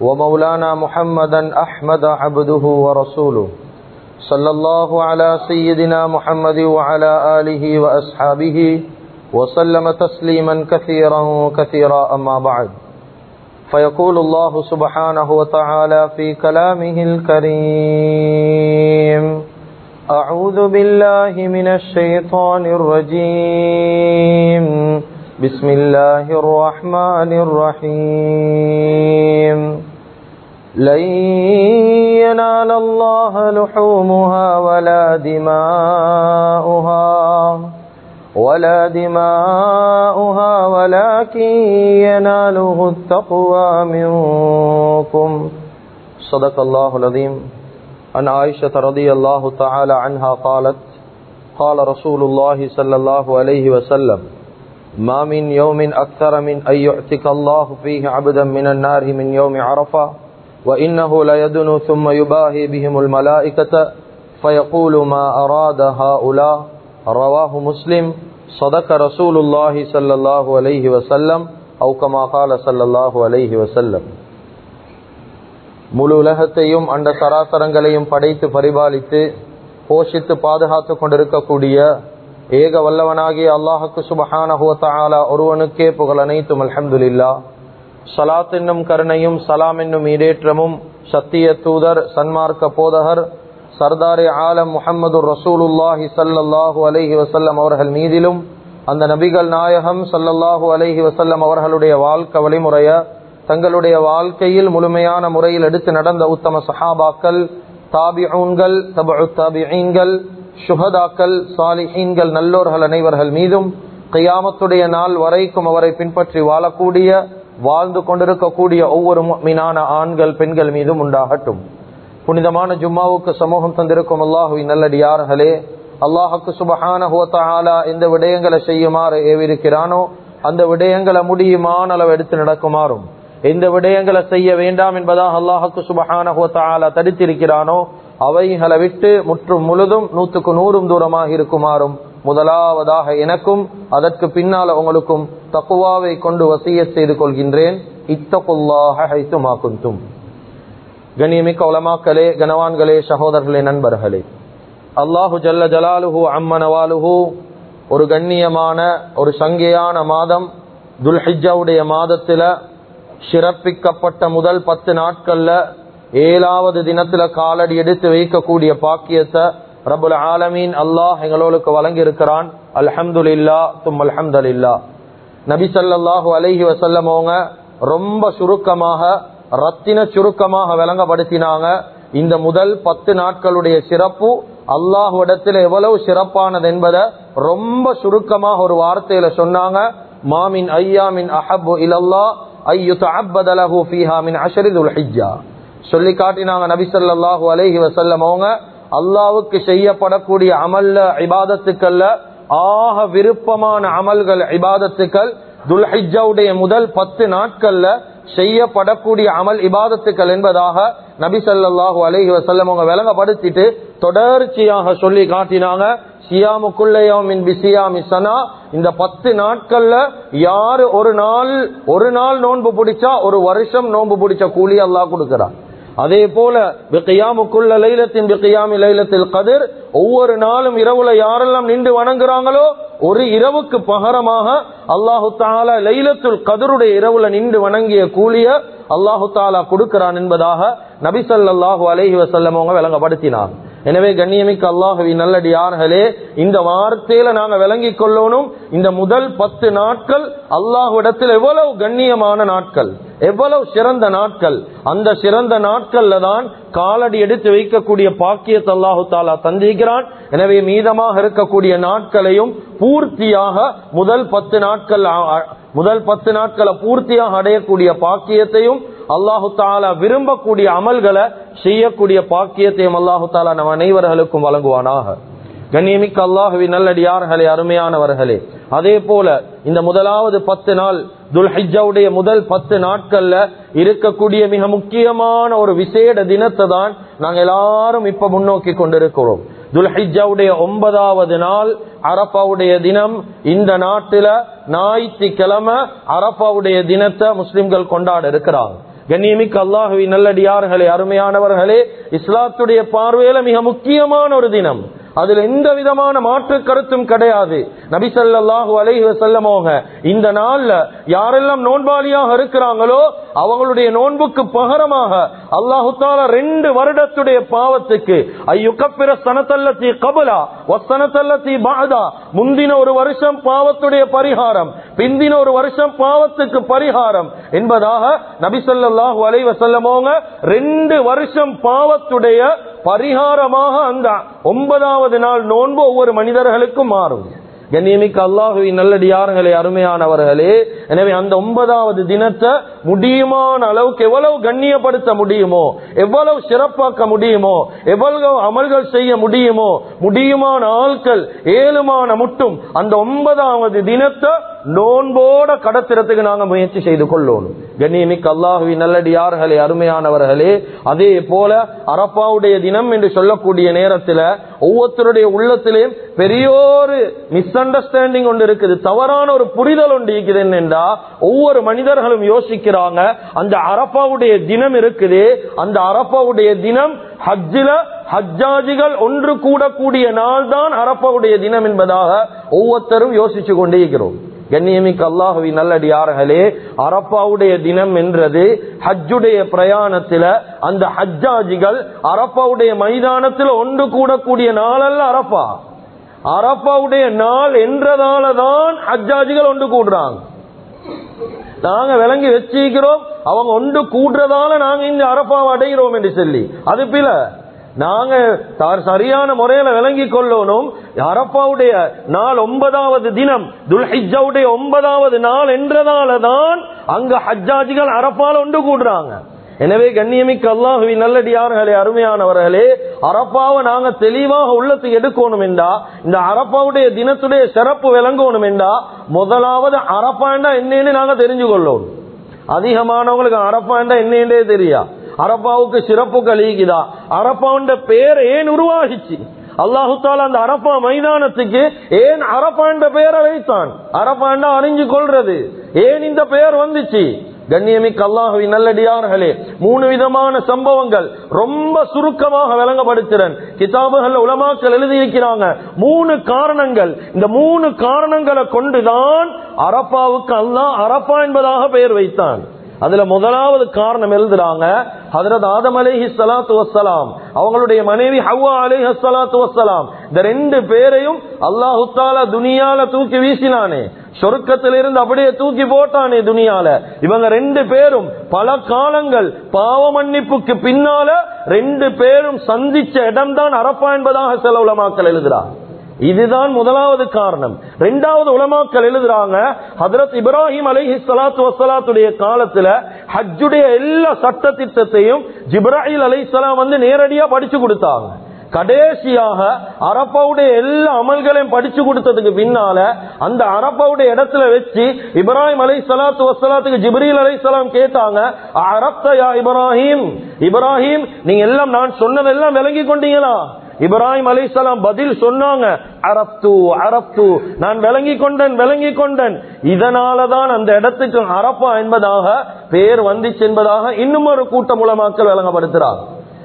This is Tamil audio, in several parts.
ومولانا محمدا أحمد عبده ورسوله. صلى الله على سيدنا محمد وعلى آله وأصحابه وسلم تسليما كثيرا كثيرا أما بعد. فيقول الله سبحانه وتعالى في كلامه الكريم أعوذ بالله من الشيطان الرجيم. بسم الله الرحمن الرحيم لن ينال الله لحومها ولا دماؤها ولا دماؤها ولكن يناله التقوى منكم صدق الله العظيم عن عائشة رضي الله تعالى عنها قالت، قال رسول الله صلى الله عليه وسلم ما من يوم أكثر من أن يعتك الله فيه عبدا من النار من يوم عرفة وإنه ليدنو ثم يباهي بهم الملائكة فيقول ما أراد هؤلاء رواه مسلم صدق رسول الله صلى الله عليه وسلم أو كما قال صلى الله عليه وسلم முழு உலகத்தையும் அந்த சராசரங்களையும் படைத்து பரிபாலித்து போஷித்து பாதுகாத்து கொண்டிருக்கக்கூடிய ஏக வல்லவனாகிய அல்லாஹுக்கு சுபஹானஹுவத்தாலா ஒருவனுக்கே புகழ் அனைத்தும் அல்ஹம்துலில்லா. சலாத் என்னும் கருணையும் சலாம் என்னும் ஈடேற்றமும் சத்திய தூதர் சன்மார்க்க போதகர் சர்தாரே ஆலம் முஹம்மது ரசூலுல்லாஹி சல்லல்லாஹு அலஹி வசல்லம் அவர்கள் மீதிலும் அந்த நபிகள் நாயகம் சல்லல்லாஹு அலஹி வசல்லம் அவர்களுடைய வாழ்க்கை வழிமுறைய தங்களுடைய வாழ்க்கையில் முழுமையான முறையில் எடுத்து நடந்த உத்தம சஹாபாக்கள் தாபிஊன்கள் தபு தாபிகள் சுகதாக்கள் சாலிஹீன்கள் நல்லோர்கள் அனைவர்கள் மீதும் கையாமத்துடைய நாள் வரைக்கும் அவரை பின்பற்றி வாழக்கூடிய வாழ்ந்து கொண்டிருக்கக்கூடிய ஒவ்வொரு மீனான ஆண்கள் பெண்கள் மீதும் உண்டாகட்டும். புனிதமான ஜும்மாவுக்கு சமூகம் தந்திருக்கும் அல்லாஹுவின் நல்லடியார்களே அல்லாஹுக்கு சுபஹான ஹோத்தாலா இந்த விடயங்களை செய்யுமாறு ஏவிருக்கிறானோ அந்த விடயங்களை முடியுமான அளவு எடுத்து நடக்குமாறும். எந்த விடயங்களை செய்ய வேண்டாம் என்பதாக அல்லாஹுக்கு சுபஹான ஹோத்தாலா தடுத்திருக்கிறானோ அவைகளை விட்டு முற்றும் முழுதும் நூற்றுக்கு நூறும் தூரமாக இருக்குமாறும் முதலாவதாக எனக்கும் அதற்கு பின்னால் உங்களுக்கும் தக்குவாவை கொண்டு வசிய செய்து கொள்கின்றேன். இத்தகுல்லாகும் ஹைத்துமாக்குந்தும் கண்ணியமிக்க உலமாக்களே கனவான்களே சகோதரர்களே நண்பர்களே. அல்லாஹு ஜல்ல ஜலாலுஹு அம்மனவாலுஹு ஒரு கண்ணியமான ஒரு சங்கையான மாதம் துல்ஹிஜாவுடைய மாதத்துல சிறப்பிக்கப்பட்ட முதல் பத்து நாட்கள்ல ஏழாவது தினத்துல காலடி எடுத்து வைக்கக்கூடிய பாக்கியத்தை ரபுல் ஆலமீன் அல்லாஹ் எங்களுக்கு வழங்கி இருக்கிறான் அல்ஹம்துல்லா தும் அல்ஹம்துல்லா நபி சல்லாஹு அலஹி வசல்லம் அவங்க ரொம்ப சுருக்கமாக ரத்தின சுருக்கமாக விளங்கப்படுத்தினாங்க. இந்த முதல் பத்து நாட்களுடைய சிறப்பு அல்லாஹுடத்தில் எவ்வளவு சிறப்பானது என்பதை ரொம்ப சுருக்கமாக ஒரு வார்த்தையில சொன்னாங்க. மாமின் ஐயாமின் அஹபு இலல்லா ஐயு தஅப்பதலஹு ஃபீஹா மின் அஷரிதுல் ஹிஜ்ஜா. சொல்லி காட்டினாங்க நபிசல்லாஹு ஸல்லல்லாஹு வசல்லம் அவங்க அல்லாவுக்கு செய்யப்படக்கூடிய அமல்ல இபாதத்துக்கள்ல ஆக விருப்பமான அமல்கள் இபாதத்துக்கள் துல்ஹிஜாவுடைய முதல் பத்து நாட்கள்ல செய்யப்படக்கூடிய அமல் இபாதத்துக்கள் என்பதாக நபி சல்லாஹூ அலஹி வசல்லம் அவங்க விளங்கப்படுத்திட்டு தொடர்ச்சியாக சொல்லி காட்டினாங்க இந்த பத்து நாட்கள்ல யாரு ஒரு நாள் ஒரு நாள் நோன்பு பிடிச்சா ஒரு வருஷம் நோன்பு பிடிச்ச கூலி அல்லாஹ் கொடுக்கிறான். அதே போல பிகையாமுக்குள்ள லைலத்தின் பிகையாமி லைலத்தில் கதிர் ஒவ்வொரு நாளும் இரவுல யாரெல்லாம் நின்று வணங்குறாங்களோ ஒரு இரவுக்கு பகரமாக அல்லாஹு தாலா லைலத்துல் கதருடைய இரவுல நின்று வணங்கிய கூலிய அல்லாஹு தாலா கொடுக்கிறான் என்பதாக நபிசல்லாஹு அலஹி வசல்லம் அவங்க விளங்கப்படுத்தினார். எனவே கண்ணியமிக்க அல்லாஹவி நல்லடியார்களே இந்த வார்த்தையில நாங்க விளங்கிக் கொள்ளணும். இந்த முதல் பத்து நாட்கள் அல்லாஹுடத்தில் எவ்வளவு கண்ணியமான நாட்கள் எவ்வளவு சிறந்த நாட்கள். அந்த சிறந்த நாட்கள்ல தான் காலடி எடுத்து வைக்கக்கூடிய பாக்கியத்தை அல்லாஹு தாலா தந்திருக்கிறான். எனவே மீதமாக இருக்கக்கூடிய நாட்களையும் பூர்த்தியாக முதல் பத்து நாட்கள் முதல் பத்து நாட்களை பூர்த்தியாக அடையக்கூடிய பாக்கியத்தையும் அல்லாஹு தாலா விரும்பக்கூடிய அமல்களை செய்யக்கூடிய பாக்கியத்தையும் அல்லாஹு தாலா நம் அனைவர்களுக்கும் வழங்குவானாக. கண்ணியமிக்க அல்லாஹுவின் நல்லடியார்களே அருமையானவர்களே. அதே போல இந்த முதலாவது பத்து நாள் துல்ஹிஜாவுடைய முதல் பத்து நாட்கள்ல இருக்கக்கூடிய மிக முக்கியமான ஒரு விசேட தினத்தை தான் நாங்க எல்லாரும் இப்ப முன்னோக்கி கொண்டிருக்கிறோம். துல்ஹிஜாவுடைய ஒன்பதாவது நாள் அரப்பாவுடைய தினம். இந்த நாட்டில ஞாயிற்றுக்கிழமை அரப்பாவுடைய தினத்தை முஸ்லிம்கள் கொண்டாட இருக்கிறாங்க. கண்ணியமிக்க அல்லாஹுவின் நல்லடியார்களே அருமையானவர்களே இஸ்லாத்துடைய பார்வையில மிக முக்கியமான ஒரு தினம். அதுல எந்த விதமான மாற்று கருத்தும் கிடையாது. நபிசல்லாஹு அலைஹி வசல்லமோக இந்த நாள்ல யாரெல்லாம் நோன்பாளியாக இருக்கிறாங்களோ அவங்களுடைய நோன்புக்கு பகரமாக அல்லாஹு தாலா ரெண்டு வருடத்துடைய பாவத்துக்கு ஐயுகப்பிற சனத்தல்லத்தி கபலா ஒசனத்தல்லத்தி பாதா முந்தின ஒரு வருஷம் பாவத்துடைய பரிகாரம் பிந்தின ஒரு வருஷம் பாவத்துக்கு பரிகாரம் என்பதாக நபிசல்லாஹு அலைவசல்லமோங்க ரெண்டு வருஷம் பாவத்துடைய பரிகாரமாக அந்த ஒன்பதாவது நாள் நோன்பு ஒவ்வொரு மனிதர்களுக்கும் மாறும். கண்ணியமிக்க அல்லாஹுவி நல்லடியார்களே அருமையானவர்களே. எனவே அந்த ஒன்பதாவது தினத்தை முடியுமான அளவுக்கு எவ்வளவு கண்ணியப்படுத்த முடியுமோ எவ்வளவு சிறப்பாக்க முடியுமோ எவ்வளவு அமல்கள் செய்ய முடியுமோ முடியுமான ஆட்கள் ஏழுமான முட்டும் அந்த ஒன்பதாவது தினத்தை நோன்போட கடத்திரத்துக்கு நாங்க முயற்சி செய்து கொள்ளணும் கண்ணியமிக்கு அல்லாஹுவி நல்லடியார்களே அருமையானவர்களே அதே போல அரப்பாவுடைய தினம் என்று சொல்லக்கூடிய நேரத்தில் ஒவ்வொருத்தருடைய உள்ளத்திலேயும் பெரியோரு மிஸ் அண்டர்ஸ்டாண்டிங் ஒன்று இருக்குது. தவறான ஒரு புரிதல் ஒன்று இருக்குது என்னென்றா ஒவ்வொரு மனிதர்களும் யோசிக்கிறாங்க அந்த அரப்பாவுடைய தினம் இருக்குது. அந்த அரப்பாவுடைய தினம் ஹஜ்ஜில ஹஜ்ஜாஜிகள் ஒன்று கூடக்கூடிய நாள் தான் அரப்பாவுடைய தினம் என்பதாக ஒவ்வொருத்தரும் யோசிச்சு கொண்டே இருக்கிறோம். கண்ணியமிக்க அல்லாஹுவி நல்லடியார்களே அரப்பாவுடைய தினம் என்றது ஹஜ்ஜுடைய பிரயாணத்துல அந்த ஹஜ்ஜாஜிகள் அரப்பாவுடைய மைதானத்தில் ஒன்று கூடக்கூடிய நாளல்ல அரப்பா. அரப்பாவுடைய நாள் என்றதால தான் ஹஜ்ஜாஜிகள் ஒன்று கூடுறாங்க. நாங்க விளங்கி வச்சிருக்கிறோம் அவங்க ஒன்று கூடுறதால நாங்க இந்த அரப்பாவை அடைகிறோம் என்று சொல்லி. அது பில நாங்க சரியான முறையில விளங்கி கொள்ளணும். அரப்பாவுடைய நாள் ஒன்பதாவது தினம் துல்ஹிஜாவுடைய ஒன்பதாவது நாள் என்றதால தான் அங்க ஹஜ்ஜாஜிகள் அரப்பால் ஒன்று கூடுறாங்க. எனவே கண்ணியமிக்க அல்லாஹுவி நல்லடியார்களே அருமையானவர்களே அரப்பாவை நாங்க தெளிவாக உள்ளத்துக்கு எடுக்கணும் என்றா இந்த அரப்பாவுடைய தினத்துடைய சிறப்பு விளங்கணும் என்றா முதலாவது அரப்பாண்டா என்னன்னு நாங்க தெரிஞ்சு கொள்ளணும் அதிகமானவங்களுக்கு அரப்பாண்டா என்னன்றே தெரியா. அரப்பாவுக்கு சிறப்பு கழிக்குதா அரப்பாண்ட பேர் ஏன் உருவாகிச்சு? அல்லாஹு அந்த அரப்பா மைதானத்துக்கு ஏன் அரப்பாண்ட பெயரை வைத்தான்? அரப்பாண்டா அறிஞ்சு கொள்றது? ஏன் இந்த பெயர் வந்துச்சு? கண்ணியமிக்க அல்லாஹவி நல்லடியார்களே மூணு விதமான சம்பவங்கள் ரொம்ப சுருக்கமாக விளங்கப்படுத்துறேன். கிதாபுகள் உலமாக்கள் எழுதியிருக்கிறாங்க. மூணு காரணங்கள். இந்த மூணு காரணங்களை கொண்டுதான் அரப்பாவுக்கு அல்லாஹ் அரப்பா என்பதாக பெயர் வைத்தான். அதுல முதலாவது காரணம் எழுதுறாங்க ஹதரத் ஆதம் அலேஹி சலாத்து வசலாம் அவங்களுடைய மனைவி ஹவ்வா அலேஹி சலாத்து வசலாம் இந்த ரெண்டு பேரையும் அல்லாஹு தாலா துனியால தூக்கி வீசினானே சொருக்கத்திலிருந்து அப்படியே தூக்கி போட்டானே துனியால. இவங்க ரெண்டு பேரும் பல காலங்கள் பாவ மன்னிப்புக்கு பின்னால ரெண்டு பேரும் சந்திச்ச இடம்தான் அரப்பா என்பதாக செலவுல மக்கள் எழுதுறார் இதுதான் முதலாவது காரணம். இரண்டாவது உலமாக்கள் எழுதுறாங்க ஹதரத் இப்ராஹிம் அலைஹி சலாத்து வசலாத்துடைய காலத்துல ஹஜ்ஜுடைய எல்லா சட்ட திட்டத்தையும் ஜிப்ராஹில் அலி வந்து நேரடியா படிச்சு கொடுத்தாங்க. கடைசியாக அரப்பாவுடைய எல்லா அமல்களையும் படிச்சு கொடுத்ததுக்கு பின்னால அந்த அரப்பாவுடைய இடத்துல வச்சு இப்ராஹிம் அலை சலாத்து வசலாத்துக்கு ஜிப்ரீல் அலை சலாம் கேட்டாங்க அரப்தயா இப்ராஹிம்? இப்ராஹிம் நீங்க எல்லாம் நான் சொன்னதெல்லாம் விளங்கி கொண்டீங்களா? இப்ராஹிம் அலிசலாம் பதில் சொன்னாங்க அரப்து அரப்து நான் விளங்கி கொண்டேன் விளங்கி கொண்டேன். இதனாலதான் அந்த இடத்துக்கு அரப்பா என்பதாக பேர் வந்துச்சு என்பதாக இன்னும் ஒரு கூட்டம் மூலமாக்கல் விளங்கப்படுத்துறாங்க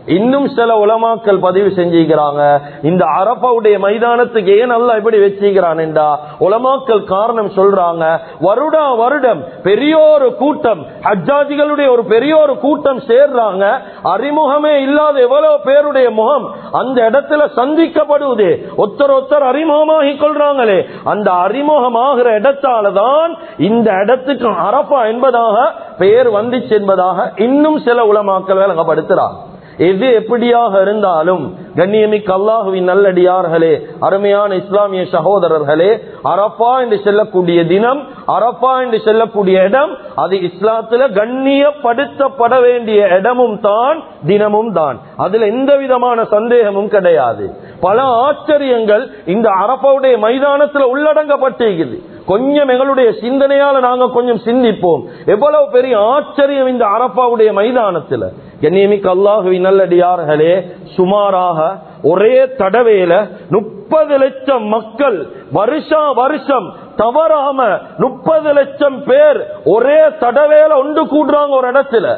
இன்னும் சில உலமாக்கள் பதிவு செஞ்சுக்கிறாங்க. இந்த அரப்பாவுடைய மைதானத்துக்கு ஏன் அல்ல இப்படி வச்சுக்கிறான் என்றா? உலமாக்கள் காரணம் சொல்றாங்க. வருடா வருடம் பெரிய ஒரு கூட்டம் ஹஜ்ஜாஜிகளுடைய ஒரு பெரிய ஒரு கூட்டம் சேர்றாங்க. அறிமுகமே இல்லாத எவ்வளவு பேருடைய முகம் அந்த இடத்துல சந்திக்கப்படுவது. ஒத்தர் ஒத்தர் அறிமுகமாகி கொள்றாங்களே. அந்த அறிமுகமாகிற இடத்தாலதான் இந்த இடத்துக்கு அரப்பா என்பதாக பெயர் வந்துச்சு என்பதாக இன்னும் சில உலமாக்கள் விளங்கப்படுத்துறாங்க. எது எப்படியாக இருந்தாலும் கண்ணியமிக்க அல்லாஹுவின் நல்லடியார்களே அருமையான இஸ்லாமிய சகோதரர்களே அரப்பா என்று செல்லக்கூடிய தினம் அரப்பா என்று செல்லக்கூடிய இடம் அது இஸ்லாத்துல கண்ணியப்படுத்தப்பட வேண்டிய இடமும் தான் தினமும் தான். அதுல எந்த விதமான சந்தேகமும் கிடையாது. பல ஆச்சரியங்கள் இந்த அரப்பாவுடைய மைதானத்துல உள்ளடங்கப்பட்டிருக்குது. கொஞ்சம் எங்களுடைய சிந்தனையால நாங்க கொஞ்சம் சிந்திப்போம். எவ்வளவு பெரிய ஆச்சரியம் இந்த அரப்பாவுடைய மைதானத்துல. கண்ணியமிக்கு அல்லாஹுவி நல்லடியார்களே சுமாராக ஒரே தடவையில முப்பது லட்சம் மக்கள் வருஷா வருஷம் தவறாம முப்பது லட்சம் பேர் ஒரே தடவையில ஒன்று கூடுறாங்க ஒரு இடத்துல.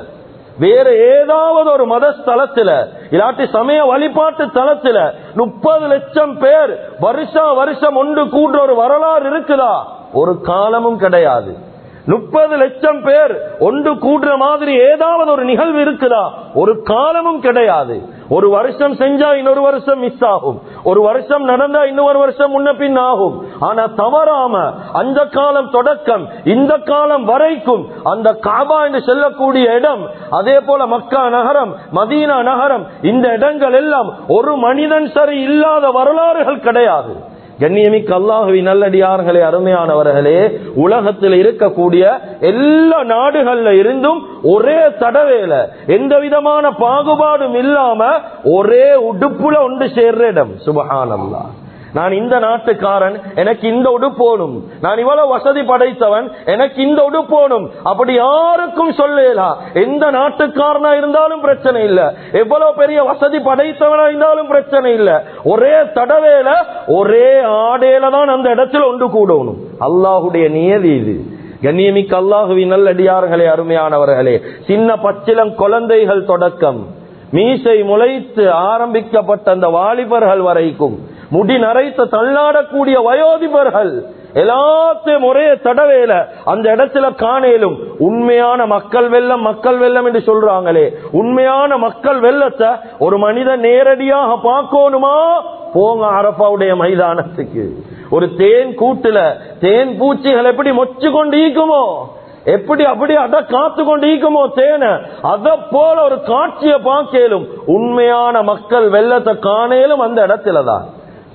வேற ஏதாவது ஒரு மத ஸ்தலத்துல இல்லாட்டி சமய வழிபாட்டு தளத்துல முப்பது லட்சம் பேர் வருஷா வருஷம் ஒன்று கூடுற ஒரு வரலாறு இருக்குதா? ஒரு காலமும் கிடையாது. முப்பது லட்சம் பேர் ஒன்று கூடுற மாதிரி ஏதாவது ஒரு நிகழ்வு இருக்குதா? ஒரு காலமும் கிடையாது. ஒரு வருஷம் செஞ்சா இன்னொரு வருஷம் மிஸ் ஆகும். ஒரு வருஷம் நடந்தா இன்னொரு வருஷம் முன்ன பின் ஆகும். ஆனா தவறாம அந்த காலம் தொடக்கம் இந்த காலம் வரைக்கும் அந்த காபா என்று சொல்லக்கூடிய இடம் அதே போல மக்கா நகரம் மதீனா நகரம் இந்த இடங்கள் எல்லாம் ஒரு மனிதன் சரி இல்லாத வரலாறுகள் கிடையாது. கண்ணியமிக்க அல்லாஹுவி நல்லடியார்களே அருமையானவர்களே உலகத்தில் இருக்கக்கூடிய எல்லா நாடுகள்ல இருந்தும் ஒரே தடவையில எந்த விதமான பாகுபாடும் இல்லாம ஒரே உடுப்புல ஒன்று சேர்ற இடம். சுபஹானல்லா நான் இந்த நாட்டுக்காரன் எனக்கு இந்த உடுப்போனும் நான் இவ்வளவு வசதி படைத்தவன் எனக்கு இந்த உடுப்போனும் அப்படி யாருக்கும் சொல்லலாம் எந்த நாட்டுக்காரனா இருந்தாலும் பிரச்சனை இல்ல. எவ்வளவு பெரிய வசதி படைத்தவனா இருந்தாலும் பிரச்சனை இல்ல. ஒரே தடவையில ஒரே ஆடையில தான் அந்த இடத்துல ஒன்று கூடணும். அல்லாஹுடைய நியதி இது. கண்ணியமிக்க அல்லாஹுவின் நல்லடியார்களே அருமையானவர்களே. சின்ன பச்சிலம் குழந்தைகள் தொடக்கம். மீசை முளைத்து ஆரம்பிக்கப்பட்ட அந்த வாலிபர்கள் வரைக்கும் முடி நரைத்த தள்ளாடக்கூடிய வயோதிபர்கள் எல்லாத்தையும் ஒரே தடவையில அந்த இடத்துல காணேலும் உண்மையான மக்கள் வெள்ளம் மக்கள் வெள்ளம் என்று சொல்றாங்களே. உண்மையான மக்கள் வெள்ளத்தை ஒரு மனிதன் நேரடியாக பார்க்கணுமா? போங்க அரப்பாவுடைய மைதானத்துக்கு. ஒரு தேன் கூட்டுல தேன் பூச்சிகள் எப்படி மொச்சு கொண்டு ஈக்குமோ எப்படி அப்படி அத காத்து கொண்டு ஈக்குமோ தேனை? அத போல ஒரு காட்சியை பார்க்கலும் உண்மையான மக்கள் வெள்ளத்தை காணேலும் அந்த இடத்துலதான்.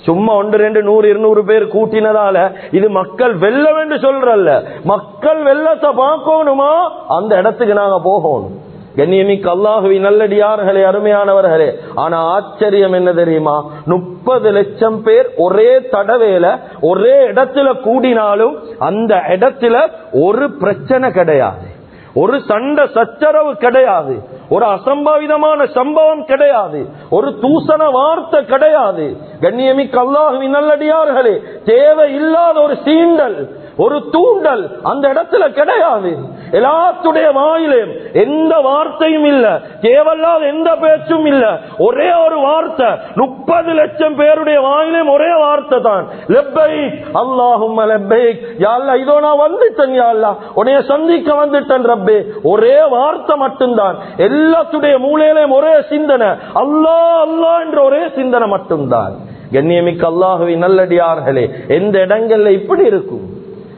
சும்மா ஒன்று ரெண்டு நூறு இருநூறு பேர் கூட்டினதால இது மக்கள் வெல்லம் என்று சொல்றல்ல. மக்கள் வெள்ளத்தை பார்க்கணுமா? அந்த இடத்துக்கு நாங்க போகணும். கண்ணியமிக்கு அல்லாஹுவி நல்லடியார்களே அருமையானவர்களே ஆனா ஆச்சரியம் என்ன தெரியுமா? முப்பது லட்சம் பேர் ஒரே தடவையில ஒரே இடத்துல கூடினாலும் அந்த இடத்துல ஒரு பிரச்சனை கிடையாது. ஒரு சண்டை சச்சரவு கிடையாது. ஒரு அசம்பாவிதமான சம்பவம் கிடையாது. ஒரு தூசண வார்த்தை கிடையாது. கண்ணியமிக்க அல்லாஹுவின் நல்லடியார்களே தேவை இல்லாத ஒரு சீண்டல் ஒரு தூண்டல் அந்த இடத்துல கிடையாது. எல்லாத்துடைய வாயிலையும் எந்த வார்த்தையும் இல்ல. தேவையில்லாத எந்த பேச்சும் இல்ல. ஒரே ஒரு வார்த்தை. முப்பது லட்சம் பேருடைய வாயிலையும் ஒரே வார்த்தை தான். லெப்பைக். அல்லாஹும் லெப்பைக். யாழ்லா இதோ நான் வந்துட்டேன் யாழ்லா உன்னைய சந்திக்க வந்துட்டேன் ரப்பே. ஒரே வார்த்தை மட்டும்தான். எல்லாத்துடைய மூலையிலையும் ஒரே சிந்தனை. அல்லா அல்லா என்ற ஒரே சிந்தனை மட்டும்தான். கண்ணியமிக்க அல்லாஹுவின் நல்லடியார்களே எந்த இடங்கள்ல இப்படி இருக்கும்?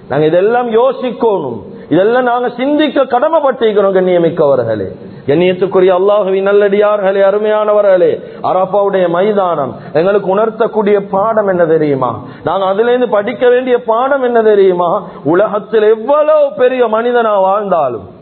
நாங்க இதெல்லாம் யோசிக்கணும். இதெல்லாம் நாங்க சிந்திக்க கடமைப்பட்டிருக்கிறோம் கண்ணியமிக்கவர்களே. கண்ணியத்துக்குரிய அல்லாஹுவின் நல்லடியார்களே அருமையானவர்களே. அரப்பாவுடைய மைதானம் எங்களுக்கு உணர்த்தக்கூடிய பாடம் என்ன தெரியுமா? நாங்கள் அதுலேருந்து படிக்க வேண்டிய பாடம் என்ன தெரியுமா? உலகத்தில் எவ்வளவு பெரிய மனிதனா வாழ்ந்தாலும்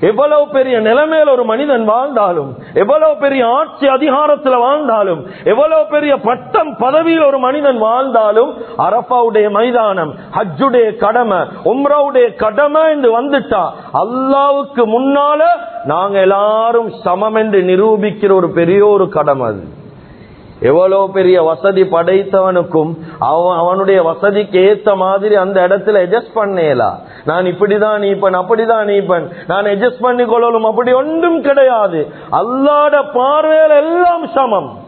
எவ்வளவு பெரிய நிலைமையில ஒரு மனிதன் வாழ்ந்தாலும் எவ்வளவு பெரிய ஆட்சி அதிகாரத்தில் வாழ்ந்தாலும் எவ்வளவு பெரிய பட்டம் பதவியில் ஒரு மனிதன் வாழ்ந்தாலும் அரப்பாவுடைய மைதானம் ஹஜ்ஜுடைய கடமை உம்ராவுடைய கடமை என்று வந்துட்டா அல்லாவுக்கு முன்னால நாங்க எல்லாரும் சமம் என்று நிரூபிக்கிற ஒரு பெரிய ஒரு கடமை அது. எவ்வளவு பெரிய வசதி படைத்தவனுக்கும் அவன் அவனுடைய வசதிக்கு ஏத்த மாதிரி அந்த இடத்துல அட்ஜஸ்ட் பண்ணேலா? நான் இப்படிதான் நீப்பன் அப்படிதான் நீப்பன். நான் அட்ஜஸ்ட் பண்ணி கொள்ளலும் அப்படி ஒன்றும் கிடையாது. அல்லாட பார்வையில எல்லாம் சமம்.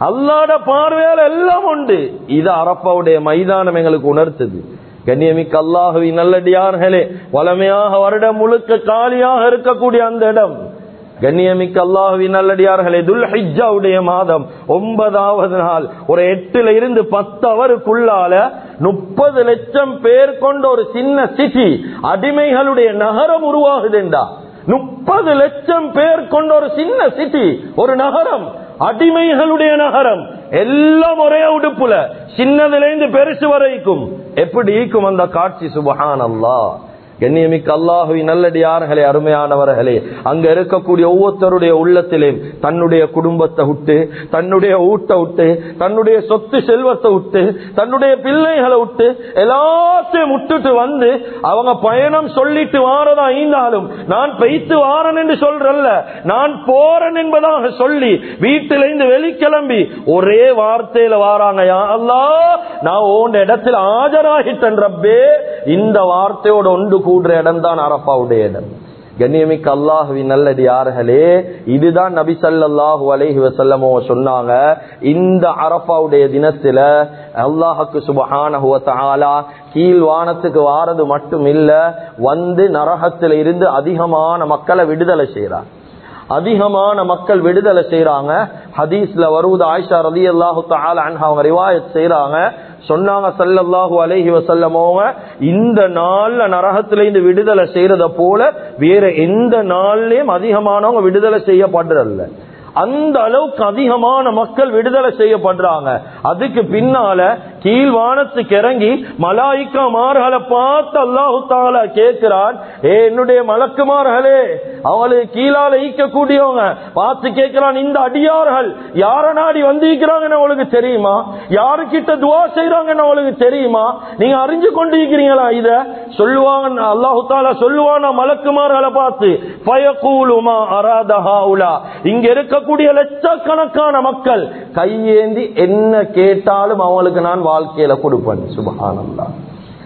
அல்லாட பார்வையில் எல்லாம் உண்டு. இது அரப்பாவுடைய மைதானம் எங்களுக்கு உணர்த்துது. கண்ணியமிக்க அல்லாஹுவி நல்லடியார்களே வளமையாக வருடம் முழுக்க காலியாக இருக்கக்கூடிய அந்த இடம். கண்ணியமிக்க அல்லாஹுவின் நல்லடியார்களே துல்ஹிஜாவுடைய மாதம் ஒன்பதாவது நாள். ஒரு எட்டுல இருந்து பத்து அவருக்குள்ளால முப்பது லட்சம் பேர் கொண்ட ஒரு சின்ன சிட்டி அடிமைகளுடைய நகரம் உருவாகுதுண்டா. முப்பது லட்சம் பேர் கொண்ட ஒரு சின்ன சிட்டி ஒரு நகரம் அடிமைகளுடைய நகரம். எல்லாம் ஒரே உடுப்புல சின்னதுல இருந்து பெருசு வரைக்கும். எப்படி ஈக்கும் அந்த காட்சி? சுபஹான் அல்லாஹ் கண்ணியமிக்க அல்லாஹுவி நல்லடியார்களே அருமையானவர்களே அங்க இருக்கக்கூடிய ஒவ்வொருத்தருடைய உள்ளத்திலே தன்னுடைய குடும்பத்தை விட்டு தன்னுடைய ஊட்ட விட்டு தன்னுடைய சொத்து செல்வத்தை விட்டு தன்னுடைய பிள்ளைகளை விட்டு எல்லாத்தையும் விட்டுட்டு வந்து அவங்க பயணம் சொல்லிட்டு வாரதா ஈந்தாலும் நான் பெய்த்து வாரன் என்று சொல்றல்ல நான் போறேன் என்பதாக சொல்லி வீட்டிலிருந்து வெளிக்கிளம்பி ஒரே வார்த்தையில வாராங்க யா நான் உன் இடத்தில் ஆஜராகிட்டேன் ரப்பே. இந்த வார்த்தையோட ஒன்று கூடுற இடம் தான் அரபாவுடைய இடம். கண்ணியமிக்க அல்லாஹுவின் நல்லடியார்களே இதுதான் நபி ஸல்லல்லாஹு அலஹி வசல்லமோ சொன்னாங்க. இந்த அரப்பாவுடைய தினத்துல அல்லாஹுக்கு சுபஹானா கீழ் வானத்துக்கு வாரது மட்டும் இல்ல வந்து நரகத்தில இருந்து அதிகமான மக்களை விடுதலை செய்யறாங்க அதிகமான மக்கள் விடுதலை செய்யறாங்க ஹதீஸ்ல வருவது ஆயிஷா ரதி அல்லாஹு அவங்க ரிவாயத் செய்யறாங்க சொன்னாங்க சல்லல்லாஹு அலைஹி வசல்லமோங்க இந்த நாள்ல நரகத்துல இருந்து விடுதலை செய்யறத போல வேற எந்த நாள்லயும் அதிகமானவங்க விடுதலை செய்யப்படுறதில்ல அந்த அளவுக்கு அதிகமான மக்கள் விடுதலை செய்யப்படுறாங்க. அதுக்கு பின்னால கீழ்வானத்துக்கு இறங்கி மலாய்க்கா மார்களை பார்த்து அல்லாஹு தாலா கேட்கிறான் ஏ என்னுடைய மலக்குமார்களே அவளை கீழால ஈக்கக்கூடியவங்க பார்த்து கேட்கிறான் இந்த அடியார்கள் யார நாடி வந்திருக்கிறாங்கன்னு அவளுக்கு தெரியுமா? யாருக்கிட்ட துவா செய்யறாங்கன்னு அவளுக்கு தெரியுமா? நீங்க அறிஞ்சு கொண்டிருக்கிறீங்களா இத? சொல்லுவாங்க அல்லாஹு தாலா சொல்லுவானா மலக்குமார்களை பார்த்து பயக்கூலுமா அராதஹாவுலா இங்க இருக்கக்கூடிய லட்சக்கணக்கான மக்கள் கையேந்தி என்ன கேட்டாலும் அவங்களுக்கு நான் வாழ்க்கையில கொடுப்பேன். சுபகானந்தான்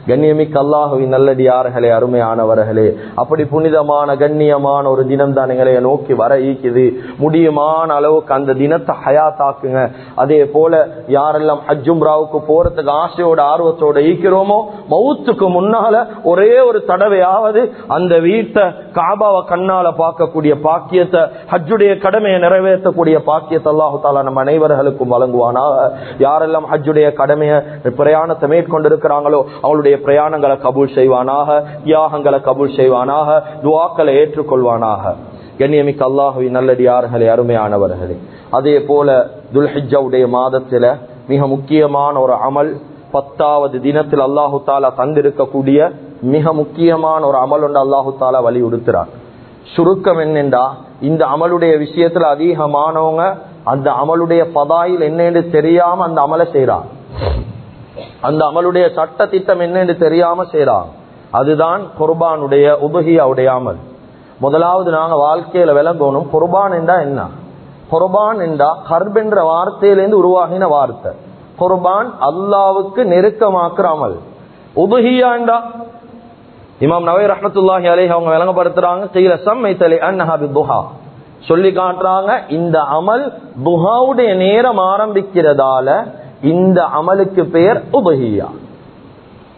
கண்ணியமிக்க அல்லாஹுவின் நல்லடியார்களே அருமையானவர்களே அப்படி புனிதமான கண்ணியமான ஒரு தினம் தான் எங்களை நோக்கி வர ஈக்குது முடியுமான அளவுக்கு அந்த தினத்தை ஹயாத்தாக்குங்க. அதே போல யாரெல்லாம் ஹஜ்ஜும்ராவுக்கு போறதுக்கு ஆசையோட ஆர்வத்தோட ஈக்கிறோமோ மவுத்துக்கு முன்னால ஒரே ஒரு தடவையாவது அந்த வீட்டை காபாவை கண்ணால பார்க்கக்கூடிய பாக்கியத்தை ஹஜ்ஜுடைய கடமையை நிறைவேற்றக்கூடிய பாக்கியத்தை அல்லாஹு தாலா நம்ம அனைவர்களுக்கும் வழங்குவானா யாரெல்லாம் ஹஜ்ஜுடைய கடமையை பிரயாணத்தை மேற்கொண்டிருக்கிறாங்களோ அவளுடைய பிரயாணங்களை கபூல் செய்வானாக தியாகங்களை கபூல் செய்வானாக துவாக்களை ஏற்றுக்கொள்வானாக. கண்ணியமிக்க அல்லாஹுவி நல்லடியார்களே அருமையானவர்களே. அதே போல துல்ஹிஜாவுடைய மாதத்துல மிக முக்கியமான ஒரு அமல் பத்தாவது தினத்தில் அல்லாஹு தாலா தந்திருக்கக்கூடிய மிக முக்கியமான ஒரு அமல் ஒன்று அல்லாஹு தாலா வலியுறுத்துறார் சுருக்கம் என்னென்றா இந்த அமலுடைய விஷயத்துல அதிகமானவங்க அந்த அமலுடைய பதாயில் என்னன்னு தெரியாம அந்த அமலை செய்யறாங்க அந்த அமலுடைய சட்ட திட்டம் என்னன்னு தெரியாம செய்யறாங்க அதுதான் குர்பானுடைய உபகியாவுடைய அமல். முதலாவது நாங்க வாழ்க்கையில விளங்கணும் குர்பான் என்றா என்ன? குர்பான் என்றா ஹர்ப் என்ற வார்த்தையிலிருந்து உருவாகின வார்த்தை. குர்பான் அல்லாவுக்கு நெருக்கமாக்குற அமல். உபகியாண்டா இமாம் நவை ரஹமத்துல்லாஹி அலைஹி அவங்க விளங்கப்படுத்துறாங்க செய்யல சம்மை தலை அன்னஹாபி புஹா சொல்லி காட்டுறாங்க இந்த அமல் புகாவுடைய நேரம் ஆரம்பிக்கிறதால இந்த அமலுக்கு பெயர் உபகியா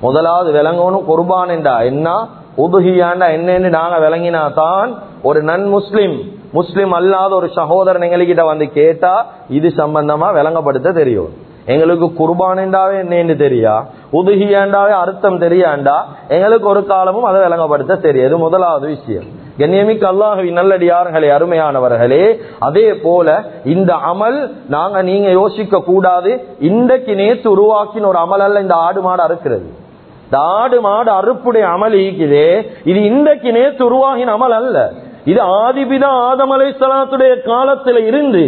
முதலாவது விளங்கணும் குர்பான் என்றா என்ன? உபகியாண்டா என்னன்னு நாங்க விளங்கினா தான் ஒரு நன் முஸ்லிம் முஸ்லிம் அல்லாத ஒரு சகோதரன் எங்ககிட்ட வந்து கேட்டா இது சம்பந்தமா விளங்கப்படுத்த தெரியும். எங்களுக்கு குர்பானண்டாவே என்னன்னு தெரியா? உதுகியாண்டாவே அர்த்தம் தெரியாண்டா? எங்களுக்கு ஒரு காலமும் அதை விளங்கப்படுத்த தெரியாது. முதலாவது விஷயம். கண்ணியமிக்க அல்லாஹவி நல்லடியார்களே அருமையானவர்களே அதே போல இந்த அமல் நாங்க நீங்க யோசிக்க கூடாது இன்றைக்கு நேற்று உருவாக்கின ஒரு அமல் அல்ல இந்த ஆடு மாடு அறுக்கிறது. இந்த ஆடு மாடு அறுப்புடைய அமல் ஈக்குதே. இது இன்றைக்கு நேற்று உருவாகின அமல் அல்ல. இது ஆதிபிதா ஆதம் அலை சலாத்துடைய காலத்துல இருந்து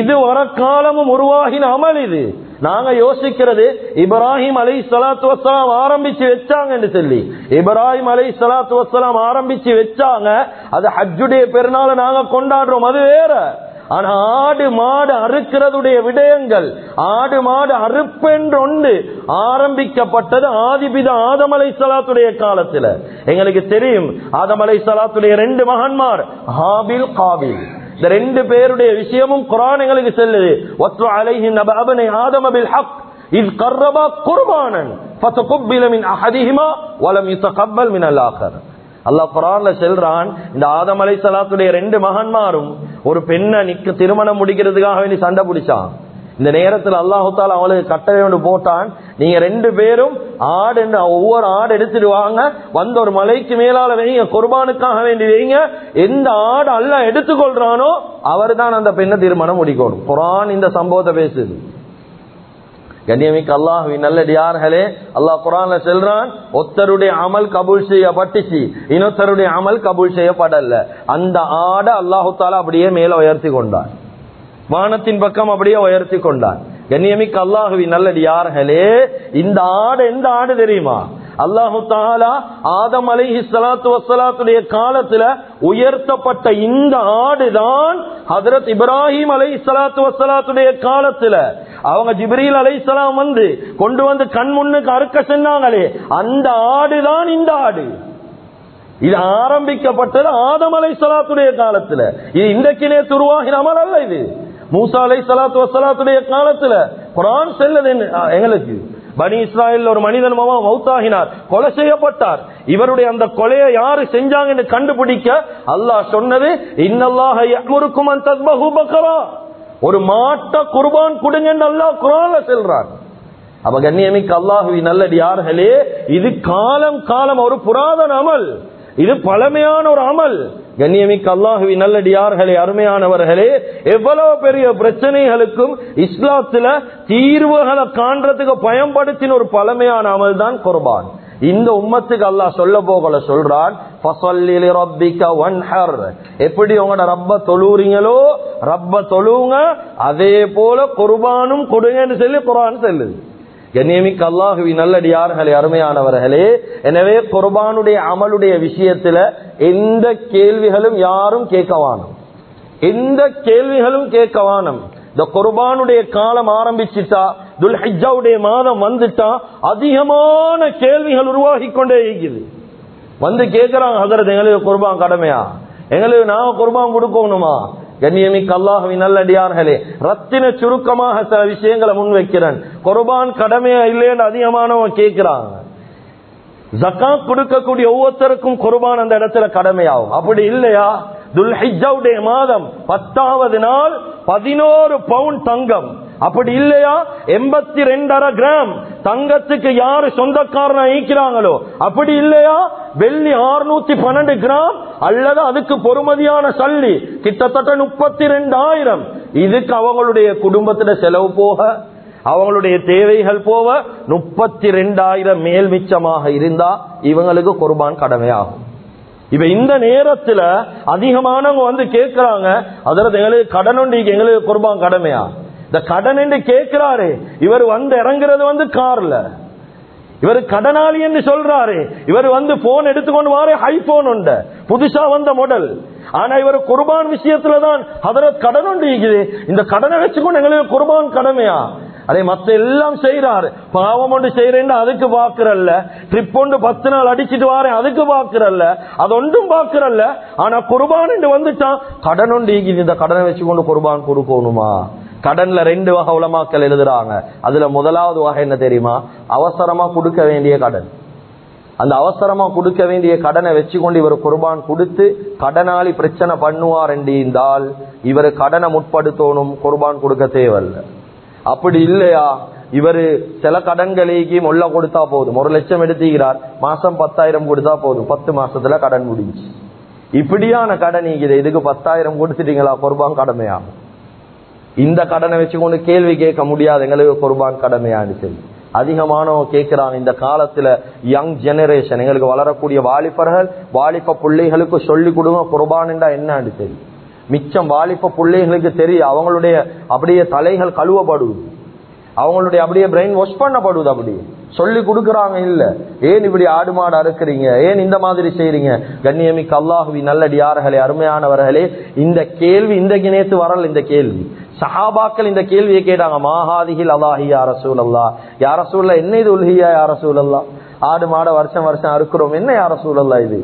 இது வர காலமும் உருவாகின அமல் இது. நாங்க யோசிக்கிறது இப்ராஹிம் அலை சலாத்து வசலாம் ஆரம்பிச்சு வச்சாங்கன்னு சொல்லி. இப்ராஹிம் அலை சலாத்து வசலாம் ஆரம்பிச்சு வச்சாங்க. அது ஹஜ்ஜுடைய பெருநாளை நாங்க கொண்டாடுறோம். அது வேற. ஆனா ஆடு மாடு அறுக்கிறதுடைய விடயங்கள் ஆடு மாடு அறுப்பென்று ஒன்று ஆரம்பிக்கப்பட்டது ஆதிபித ஆதமலை சலாத்துடைய காலத்துல. எங்களுக்கு தெரியும் ஆதமலை சலாத்துடைய ரெண்டு மகன்மார் ஹாபில் காபில். இந்த ரெண்டு பேருடைய விஷயமும் குரான் எங்களுக்கு செல்லுது. ஒத்து அபனை ஆதமபில் ஹக் இது கர்ரபா குர்பானன் ஃபதகுப்பில மின் அஹதிஹிமா வலம் யுத்தகப்பல் மின் அல்லாஹர் அல்லாஹ் குரான்ல செல்றான் இந்த ஆதம் அலை சலாத்துடைய ரெண்டு மகன்மாரும் ஒரு பெண்ணை நிக்க திருமணம் முடிக்கிறதுக்காக வேண்டி சண்டை பிடிச்சான். இந்த நேரத்தில் அல்லாஹால அவளுக்கு கட்டளை ஒன்று போட்டான். நீங்க ரெண்டு பேரும் ஆடு ஒவ்வொரு ஆடு எடுத்துட்டு வாங்க. வந்த ஒரு மலைக்கு மேலால வைங்க குர்பானுக்காக வேண்டி வைங்க. எந்த ஆடு அல்ல எடுத்துக்கொள்றானோ அவர் தான் அந்த பெண்ணை தீர்மானம் முடிக்கணும். குரான் இந்த சம்பவத்தை பேசுது. கண்ணியமிக்க அல்லாஹுவின் நல்லடியார்களே அல்லாஹ் குரான்ல செல்றான் ஒத்தருடைய அமல் கபூல் செய்யப்பட்டுச்சு இன்னொருத்தருடைய அமல் கபூல் செய்யப்படல. அந்த ஆடை அல்லாஹு தாலா அப்படியே மேல உயர்த்தி கொண்டான். வானத்தின் பக்கம் அப்படியே உயர்த்தி கொண்டான். கண்ணியமிக்க அல்லாஹுவின் நல்லடியார்களே இந்த ஆடு எந்த ஆடு தெரியுமா? அல்லாஹு தாலா ஆதம் அலைஹி சலாத்து வசலாத்துடைய காலத்துல உயர்த்தப்பட்ட இந்த ஆடுதான் ஹதரத் இப்ராஹிம் அலை சலாத்து வசலாத்துடைய காலத்துல. அவங்க ஜிப்ரீல் அலைஹிஸ்ஸலாம் வந்து கொண்டு வந்து கண் முன்னுக்கு அறுக்க சொன்னாங்களே அந்த ஆடுதான் இந்த ஆடு. இது ஆரம்பிக்கப்பட்டது ஆதம் அலை சலாத்துடைய காலத்துல. இது இன்றைக்கிலே நேற்று அமல் அல்ல இது. மூசா அலை சலாத்து வசலாத்துடைய காலத்துல குரான் செல்லது எங்களுக்கு. பனி இஸ்ராயல் ஒரு மனிதன் மௌத்தாகினார் கொலை செய்யப்பட்டார். இவருடைய அந்த கொலையை யாரு செஞ்சாங்கன்னு கண்டுபிடிக்க அல்லாஹ் சொன்னது இன்னல்லாஹ யஅமுருக்கும் ஒரு மாட்ட குர்பான் கொடுங்கன்னு அல்லாஹ் குரான்ல செல்றான் அப்ப கண்ணியமிக்கு அல்லாஹுவி நல்லடியார்களே இது காலம் காலம் ஒரு புராதன அமல். இது பழமையான ஒரு அமல். கண்ணியமிக்க அல்லாஹுவி நல்லடியார்களே அருமையானவர்களே எவ்வளவு பெரிய பிரச்சனைகளுக்கும் இஸ்லாத்துல தீர்வுகளை காண்றதுக்கு பயன்படுத்தின ஒரு பழமையான அமல் தான் குர்பான். இந்த உம்மத்துக்கு அல்லாஹ் சொல்ல போகல சொல்றான் எப்படி உங்களோட ரப்ப தொழுறீங்களோ ரப்ப தொழுவுங்க அதே போல குர்பானும் கொடுங்கன்னு சொல்லி குரான் சொல்லுது. கண்ணியமிக்க அல்லாஹுவி நல்லடியார்களே அருமையானவர்களே எனவே குர்பானுடைய அமலுடைய விஷயத்துல எந்த கேள்விகளும் யாரும் கேட்கவானும் எந்த கேள்விகளும் கேட்கவானும் இந்த குர்பானுடைய காலம் ஆரம்பிச்சுட்டா துல்ஹிஜாவுடைய மாதம் வந்துட்டா அதிகமான கேள்விகள் உருவாகி கொண்டே இருக்குது. வந்து கேட்கிறாங்க ஹசரத் எங்களுக்கு குர்பான் கடமையா? எங்களுக்கு நாங்க குர்பான் கொடுக்கணுமா? கண்ணியமிக்க அல்லாஹுவின் நல்லடியார்களே ரத்தின சுருக்கமாக சில விஷயங்களை முன்வைக்கிறேன். குர்பான் கடமையா இல்லைன்னு அதிகமானவன் கேட்கிறாங்க ஜக்காத் கொடுக்கக்கூடிய ஒவ்வொருத்தருக்கும் குர்பான் அந்த இடத்துல கடமையாகும். அப்படி இல்லையா? துல்ஹிஜாவுடைய மாதம் பத்தாவது நாள் பதினோரு பவுண்ட் தங்கம். அப்படி இல்லையா? எண்பத்தி ரெண்டரை கிராம் தங்கத்துக்கு யாரு சொந்தக்காரனா ஈக்கிறாங்களோ அப்படி இல்லையா? வெள்ளி ஆறுநூத்தி பன்னெண்டு கிராம் அல்லது அதுக்கு பொறுமதியான சல்லி. கிட்டத்தட்ட முப்பத்தி ரெண்டாயிரம் இதுக்கு அவங்களுடைய குடும்பத்துல செலவு போக அவங்களுடைய தேவைகள் போக முப்பத்தி ரெண்டாயிரம் மேல் மிச்சமாக இருந்தா இவங்களுக்கு குர்பான் கடமையாகும் இப்ப இந்த நேரத்துல அதிகமானவங்க வந்து கேட்கிறாங்க அதற்கு எங்களுக்கு கடன் எங்களுக்கு குர்பான் கடமையா? இந்த கடன் என்று கேட்கிறாரு. இவர் வந்து இறங்குறது வந்து கார்ல. இவர் கடனாளி என்று சொல்றாரு. இவர் வந்து போன் எடுத்துக்கொண்டு வாரு ஐபோன் உண்டு. புதுசா வந்த மாடல் ஆனா இவர் குர்பான் விஷயத்துல தான் ஹதரத் கடன் உண்டு இருக்குது. இந்த கடனை வச்சுக்கொண்டு எங்களுக்கு குர்பான் கடமையா? அதே மத்த எல்லாம் செய்யறாரு பாவம் ஒன்று செய்யறேன் அதுக்கு பாக்குறல்ல ட்ரிப் ஒன்று பத்து நாள் அடிச்சிட்டு வாரேன் அதுக்கு பாக்குறல்ல அது ஒன்றும் பாக்குறல்ல ஆனா குர்பான் என்று வந்துட்டான். கடன் ஒன்று இந்த கடனை வச்சுக்கொண்டு குர்பான் கொடுக்கணுமா? கடன்ல ரெண்டு வகை உலமாக்கள் எழுதுறாங்க. அதுல முதலாவது வகை என்ன தெரியுமா? அவசரமா கொடுக்க வேண்டிய கடன். அந்த அவசரமா கொடுக்க வேண்டிய கடனை வச்சுக்கொண்டு இவர் குர்பான் கொடுத்து கடனாளி பிரச்சனை பண்ணுவார் என்றால் இவர் கடனை முற்படுத்தணும் குர்பான் கொடுக்க தேவையில்ல. அப்படி இல்லையா? இவரு சில கடன்களுக்கு மொல்ல கொடுத்தா போதும். ஒரு லட்சம் எடுத்துக்கிறார். மாசம் பத்தாயிரம் கொடுத்தா போதும். பத்து மாசத்துல கடன் முடிஞ்சு இப்படியான கடன் இதுக்கு பத்தாயிரம் கொடுத்துட்டீங்களா? குர்பான் கடமையாகும் இந்த கடனை வச்சுக்கொண்டு கேள்வி கேட்க முடியாது எங்களுக்கு குர்பான் கடமையான்னு அதிகமானவங்க கேட்கிறாங்க இந்த காலத்துல யங் ஜெனரேஷன் எங்களுக்கு வளரக்கூடிய வாலிபர்கள் வாலிப பிள்ளைகளுக்கு சொல்லி கொடுங்க குர்பான்டா என்னன்னு சரி மிச்சம் வாலிப பிள்ளைகளுக்கு தெரியும் அவங்களுடைய அப்படியே தலைகள் கழுவப்படுது. அவங்களுடைய அப்படியே பிரெயின் வாஷ் பண்ணப்படுது அப்படியே. சொல்லி கொடுக்கறாங்க இல்ல. ஏன் இப்படி ஆடு மாடு அறுக்கிறீங்க? ஏன் இந்த மாதிரி செய்யறீங்க கண்ணியமிக்கு அல்லாஹுவி நல்லடியார்களே அருமையானவர்களே இந்த கேள்வி இந்த நேத்து வரல இந்த கேள்வி. சஹாபாக்கள் இந்த கேள்வியை கேட்டாங்க மாஹாதிகில் அல்லாஹி யார சூழல்லா யார சூழல என்ன இது உல்ஹியா யார சூழல்லா ஆடு மாட வருஷம் வருஷம் அறுக்கிறோம் என்ன யார சூழல்லா இது?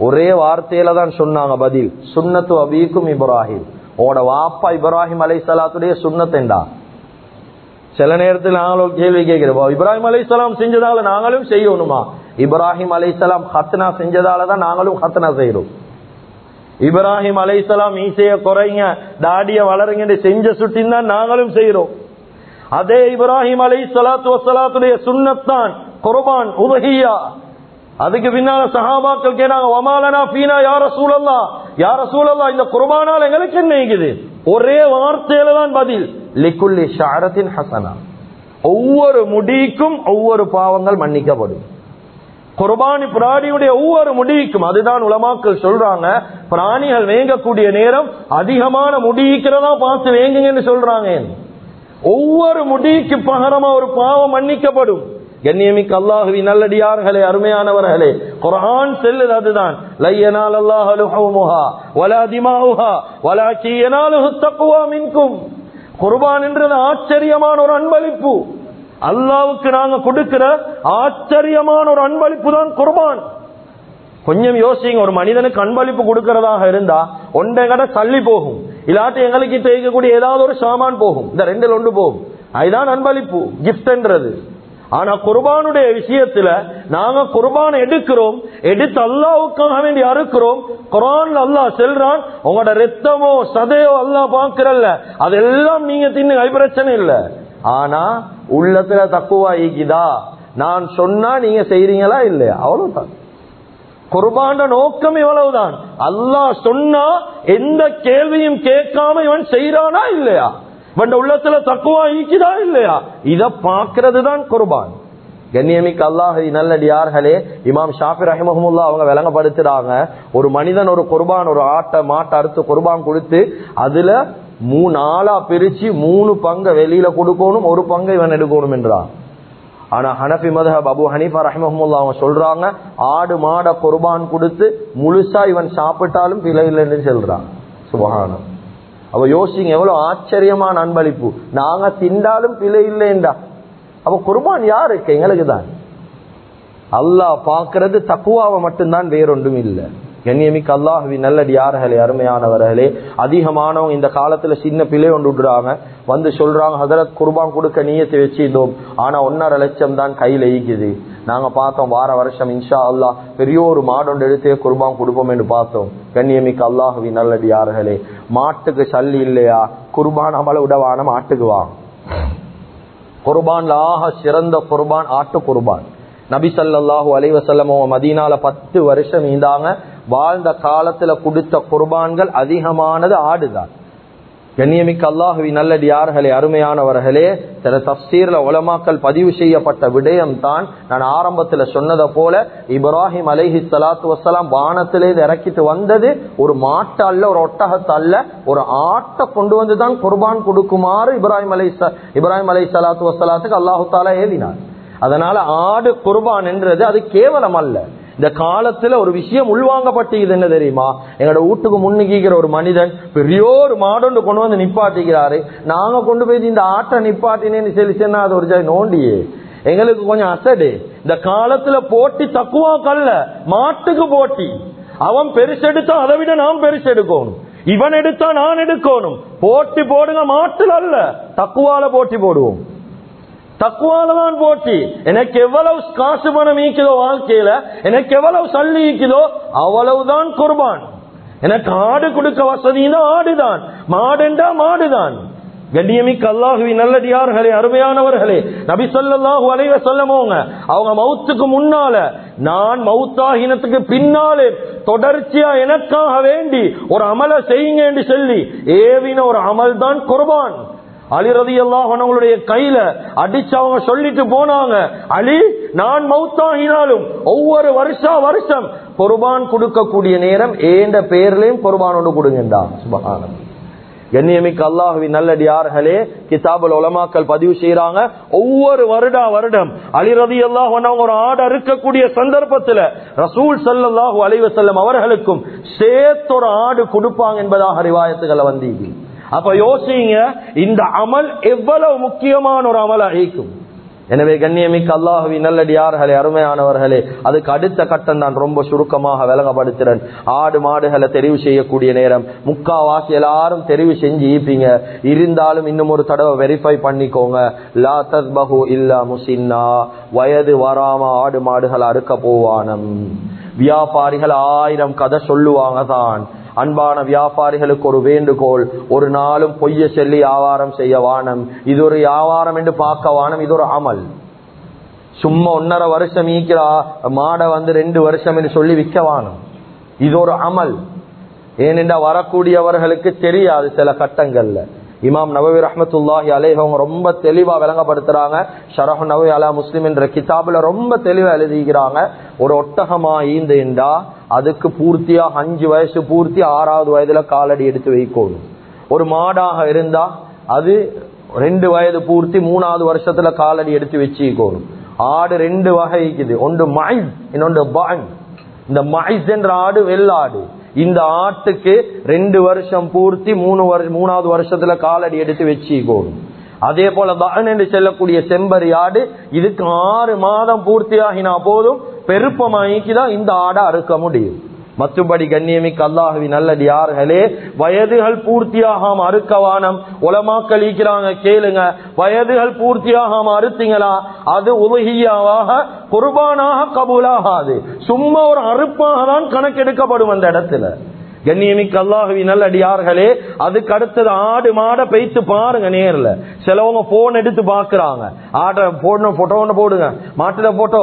ஒரே வார்த்தையில தான் சொன்னாங்க பதில் சுண்ணத்து அபீக்கும் இப்ராஹிம். உங்களோட வாப்பா இப்ராஹிம் அலை சலாத்துடைய சுண்ணத்தேண்டா சில நேரத்தில் நாங்களும் கேள்வி கேட்கிறோம் இப்ராஹிம் அலை சலாம் செஞ்சதால நாங்களும் செய்யணுமா? இப்ராஹிம் அலை சலாம் ஹத்னா செஞ்சதால தான் நாங்களும் ஹத்னா செய்யறோம். இப்ராஹிம் அலைசலாம் ஈசைய குறைங்க தாடிய வளருங்க செஞ்ச சுட்டின் தான் நாங்களும் செய்யறோம் அதே இப்ராஹிம் அலை சலாத்து வசலாத்துடைய சுண்ணத்தான் குர்பான் உதகியா அதுக்கு பின்னால சஹாபாக்கள் கேட்டாங்க ஒமாலனா பீனா யார சூழல்லா யார சூழல்லா இந்த குர்பானால் எங்களுக்கு என்ன ஒரே வார்த்தையில தான் பதில் லிக்குல்லி ஷாரத்தின் ஹசனா. ஒவ்வொரு முடிக்கும் ஒவ்வொரு பாவங்கள் மன்னிக்கப்படும். குர்பானி பிராணியுடைய ஒவ்வொரு முடிக்கும். அதுதான் உலமாக்கள் சொல்றாங்க. பிராணிகள் வேங்கக்கூடிய நேரம் அதிகமான முடிக்கிறதா பார்த்து வேங்குங்கன்னு சொல்றாங்க. ஒவ்வொரு முடிக்கு பகரமா ஒரு பாவம் மன்னிக்கப்படும். கண்ணியமிக்க அல்லாஹுவி நல்லடியார்களே அருமையானவர்களே குரான் செல்லுது அதுதான். லையனால் அல்லாஹலுஹா வலா திமாவுஹா வலா கீயனாலுஹு மின்கும். குர்பான் என்றது ஆச்சரியமான ஒரு அன்பளிப்பு. அல்லாவுக்கு நாங்க கொடுக்கிற ஆச்சரியமான ஒரு அன்பளிப்பு தான் குர்பான். கொஞ்சம் யோசிங்க ஒரு மனிதனுக்கு அன்பளிப்பு கொடுக்கறதாக இருந்தா ஒன்றை கடை தள்ளி போகும். இல்லாட்டி எங்களுக்கு தேய்க்கக்கூடிய ஏதாவது ஒரு சாமான் போகும். இந்த ரெண்டில் ஒன்று போகும். அதுதான் அன்பளிப்பு கிஃப்ட்ன்றது ஆனா குர்பானுடைய விஷயத்துல நாங்க குர்பான் எடுக்கிறோம் எடுத்து அல்லாவுக்காக வேண்டி அறுக்கிறோம். குரான் அல்லாஹ் செல்றான் உங்களோட ரத்தமோ சதையோ அல்லாஹ் பாக்குறல்ல அதெல்லாம் நீங்க தின்னு பிரச்சனை இல்லை. ஆனா உள்ளத்துல தக்குவா ஈக்குதா நான் சொன்னா நீங்க செய்றீங்களா இல்லையா? அவ்வளவுதான். குர்பான நோக்கம் இவ்வளவுதான். அல்லாஹ் சொன்னா எந்த கேள்வியும் கேட்காம இவன் செய்யறானா இல்லையா? இவன் உள்ளத்துல தக்குவா ஈக்குதா இல்லையா? இத பாக்குறது தான் குர்பான். கண்ணியமிக்கு அல்லாஹி நல்லடியார்களே இமாம் ஷாஃபி ரஹிமஹமுல்லா அவங்க விளங்கப்படுத்துறாங்க. ஒரு மனிதன் ஒரு குர்பான் ஒரு ஆட்டை மாட்டை அறுத்து குர்பான் கொடுத்து அதுல மூணு ஆளா பிரிச்சு மூணு பங்கை வெளியில கொடுக்கணும் ஒரு பங்கை இவன் எடுக்கணும் என்றான். ஆனா ஹனபி மதஹப் அபு ஹனீஃபா ரஹ்மஹமுல்லா அவங்க சொல்றாங்க ஆடு மாட குர்பான் கொடுத்து முழுசா இவன் சாப்பிட்டாலும் பிழை இல்லைன்னு சொல்றான். சுபகானம் அவ யோசிங்க எவ்வளவு ஆச்சரியமான அன்பளிப்பு. நாங்க திண்டாலும் பிழை இல்லைன்றா. அப்ப குர்பான் யாருக்கு எங்களுக்கு தான். அல்லாஹ் பாக்குறது தக்குவாவை மட்டும்தான் வேறொன்றும் இல்லை. கண்ணியமிக்க அல்லாஹவி நல்லடியார்களே அருமையானவர்களே. அதிகமானவங்க இந்த காலத்துல சின்ன பிள்ளை ஒன்று விடுறாங்க வந்து சொல்றாங்க ஹதரத் குர்பான் கொடுக்க நீயத்தை வச்சிருந்தோம். ஆனா ஒன்னரை லட்சம் தான் கையில ஈக்குது நாங்க பார்த்தோம் வார வருஷம் இன்ஷா அல்லாஹ் பெரிய ஒரு மாடொண்டு எடுத்தே குர்பான் கொடுப்போம் என்று பார்த்தோம். கண்ணியமிக்க அல்லாஹவி நல்லடியார்களே. மாட்டுக்கு சல்லி இல்லையா? குர்பான் அமல உடவான மாட்டுக்கு வா. குர்பான்ல ஆக சிறந்த குர்பான் ஆட்டு குர்பான் நபி சல்லாஹூ அலைவசல்லமோ மதீனால பத்து வருஷம் இருந்தாங்க வாழ்ந்த காலத்துல கொடுத்த குர்பான்கள் அதிகமானது ஆடுதான். கண்ணியமிக்க அல்லாஹுவி நல்லடியார்களே அருமையானவர்களே சில தப்சீர்ல உலமாக்கல் பதிவு செய்யப்பட்ட விடயம் தான் நான் ஆரம்பத்துல சொன்னதை போல இப்ராஹிம் அலைஹி சலாத்து வசலாம் வானத்திலே இறக்கிட்டு வந்தது ஒரு மாட்டல்ல ஒரு ஒட்டகத்தல்ல ஒரு ஆட்டை கொண்டு வந்து தான் குர்பான் கொடுக்குமாறு இப்ராஹிம் அலை இப்ராஹிம் அலை சலாத்து வசலாத்துக்கு அல்லாஹு தாலா ஏவினார். அதனால ஆடு குர்பான் என்றது அது கேவலம் அல்ல. இந்த காலத்துல ஒரு விஷயம் உள்வாங்கப்பட்டது என்ன தெரியுமா? எங்களோட வீட்டுக்கு முன்னுக்கிற ஒரு மனிதன் பெரிய ஒரு மாடொண்டு கொண்டு வந்து நிப்பாட்டிக்கிறாரு. நாங்க கொண்டு போய் இந்த ஆட்டை நிப்பாட்டினேன்னு சொல்லி சொன்னா அது ஒரு ஜாய் நோண்டியே. எங்களுக்கு கொஞ்சம் அசடு. இந்த காலத்துல போட்டி தக்குவா கல்ல மாட்டுக்கு போட்டி. அவன் பெருசெடுத்தா அதை விட நாம் பெருசெடுக்கணும். இவன் எடுத்தா நான் எடுக்கணும். போட்டி போடுங்க மாட்டுல அல்ல. தக்குவால போட்டி போடுவோம். தக்குவாலதான் போட்டி எனக்கு எவ்வளவு காசு பணம் ஈக்குதோ வாழ்க்கையில எனக்கு எவ்வளவு சல்லி ஈக்குதோ அவ்வளவுதான் குர்பான். எனக்கு ஆடு கொடுக்க வசதினா ஆடுதான். மாடுண்டா மாடுதான். கண்ணியமிக்க அல்லாஹுவி நல்லடியார்களே அருமையானவர்களே நபி சொல்லாஹு அலைவ சொல்லமோங்க அவங்க மவுத்துக்கு முன்னால நான் மவுத்தாகினத்துக்கு பின்னாலே தொடர்ச்சியா எனக்காக வேண்டி ஒரு அமலை செய்யுங்க என்று சொல்லி ஏவின ஒரு அமல் தான் குர்பான். அலி ரதி கையில அடிச்சு அவங்க சொல்லிட்டு போனாங்க. அலி நான் மௌத்தாகினாலும் ஒவ்வொரு வருஷா வருஷம் பொறுபான் கொடுக்கக்கூடிய நேரம் ஏண்ட பேர்லயும் பொறுபானோடு ஒன்று கொடுங்கண்டா. சுபகானம் கண்ணியமிக்க அல்லாஹுவி நல்லடியார்களே கிதாபுல் உலமாக்கள் பதிவு செய்யறாங்க ஒவ்வொரு வருடா வருடம் அலிரதி அல்லாஹ் ஒரு ஆடு அறுக்கக்கூடிய சந்தர்ப்பத்துல ரசூல் சல்லாஹூ அலைவசல்லம் அவர்களுக்கும் சேர்த்தொரு ஆடு கொடுப்பாங்க என்பதாக அறிவாயத்துகளை வந்தீங்க அப்ப யோசிங்க இந்த அமல் எவ்வளவு முக்கியமான ஒரு அமல் அழைக்கும். எனவே கண்ணியமிக்க அல்லாஹவி நல்லடியார்களே அருமையானவர்களே அதுக்கு அடுத்த கட்டம் நான் ரொம்ப சுருக்கமாக விலகப்படுத்துறேன் ஆடு மாடுகளை தெரிவு செய்யக்கூடிய நேரம். முக்காவாசி எல்லாரும் தெரிவு செஞ்சு ஈப்பீங்க. இருந்தாலும் இன்னும் ஒரு தடவை வெரிஃபை பண்ணிக்கோங்க. லா பகு இல்லா முசின்னா. வயது வராம ஆடு மாடுகள் அறுக்க போவானம். வியாபாரிகள் ஆயிரம் கதை சொல்லுவாங்க தான். அன்பான வியாபாரிகளுக்கு ஒரு வேண்டுகோள். ஒரு நாளும் பொய்ய சொல்லி வியாபாரம் செய்ய வானம். இது ஒரு வியாபாரம் என்று பார்க்க வானம். இது ஒரு அமல். சும்மா ஒன்னரை வருஷம் ஈக்கிறா மாடை வந்து ரெண்டு வருஷம் என்று சொல்லி விற்க வானம். இது ஒரு அமல். ஏனென்றா வரக்கூடியவர்களுக்கு தெரியாது சில கட்டங்கள்ல. இமாம் நவவி ரஹமத்துல்லாஹி அலேஹ் அவங்க ரொம்ப தெளிவா விளங்கப்படுத்துறாங்க. ஷரஹ் நபவி அலா முஸ்லிம் என்ற கிதாபுல ரொம்ப தெளிவா எழுதிக்கிறாங்க. ஒரு ஒட்டகமா ஈந்துண்டா அதுக்கு பூர்த்தியா அஞ்சு வயசு பூர்த்தி ஆறாவது வயதுல காலடி எடுத்து வைக்கணும் ஒரு மாடாக இருந்தா அது ரெண்டு வயது பூர்த்தி மூணாவது வருஷத்துல காலடி எடுத்து வச்சுக்கணும் ஆடு ரெண்டு வகைக்குது. ஒன்று மைஸ் இன்னொன்று பான். இந்த மைஸ் என்ற ஆடு வெள்ளாடு. இந்த ஆட்டுக்கு ரெண்டு வருஷம் பூர்த்தி மூணு வருஷம் மூணாவது வருஷத்துல காலடி எடுத்து வச்சுக்கோணும் அதே போல தான் என்று செல்லக்கூடிய செம்பரி ஆடு இதுக்கு ஆறு மாதம் பூர்த்தியாகினா போதும் பெருப்பமாக்கிதான் இந்த ஆடை அறுக்க முடியும். மற்றபடி கண்ணியமிக்க அல்லாஹவி நல்லது யார்களே வயதுகள் பூர்த்தியாகாம அறுக்கவானம் உலமாக்கள் ஈக்கிறாங்க கேளுங்க. வயதுகள் பூர்த்தியாகாம அறுத்தீங்களா? அது உலகியாவாக குர்பானாக கபூலாகாது. சும்மா ஒரு அறுப்பாக தான் கணக்கெடுக்கப்படும் அந்த இடத்துல. கண்ணியமிக்க அல்லாஹவி நல்லடியார்களே அதுக்கு அடுத்தது ஆடு மாடை பெய்த்து பாருங்க நேர்ல. சிலவங்க போன் எடுத்து பாக்குறாங்க. ஆட்டை போடணும் போட்டோ ஒன்று போடுங்க. மாட்டுல போட்டோ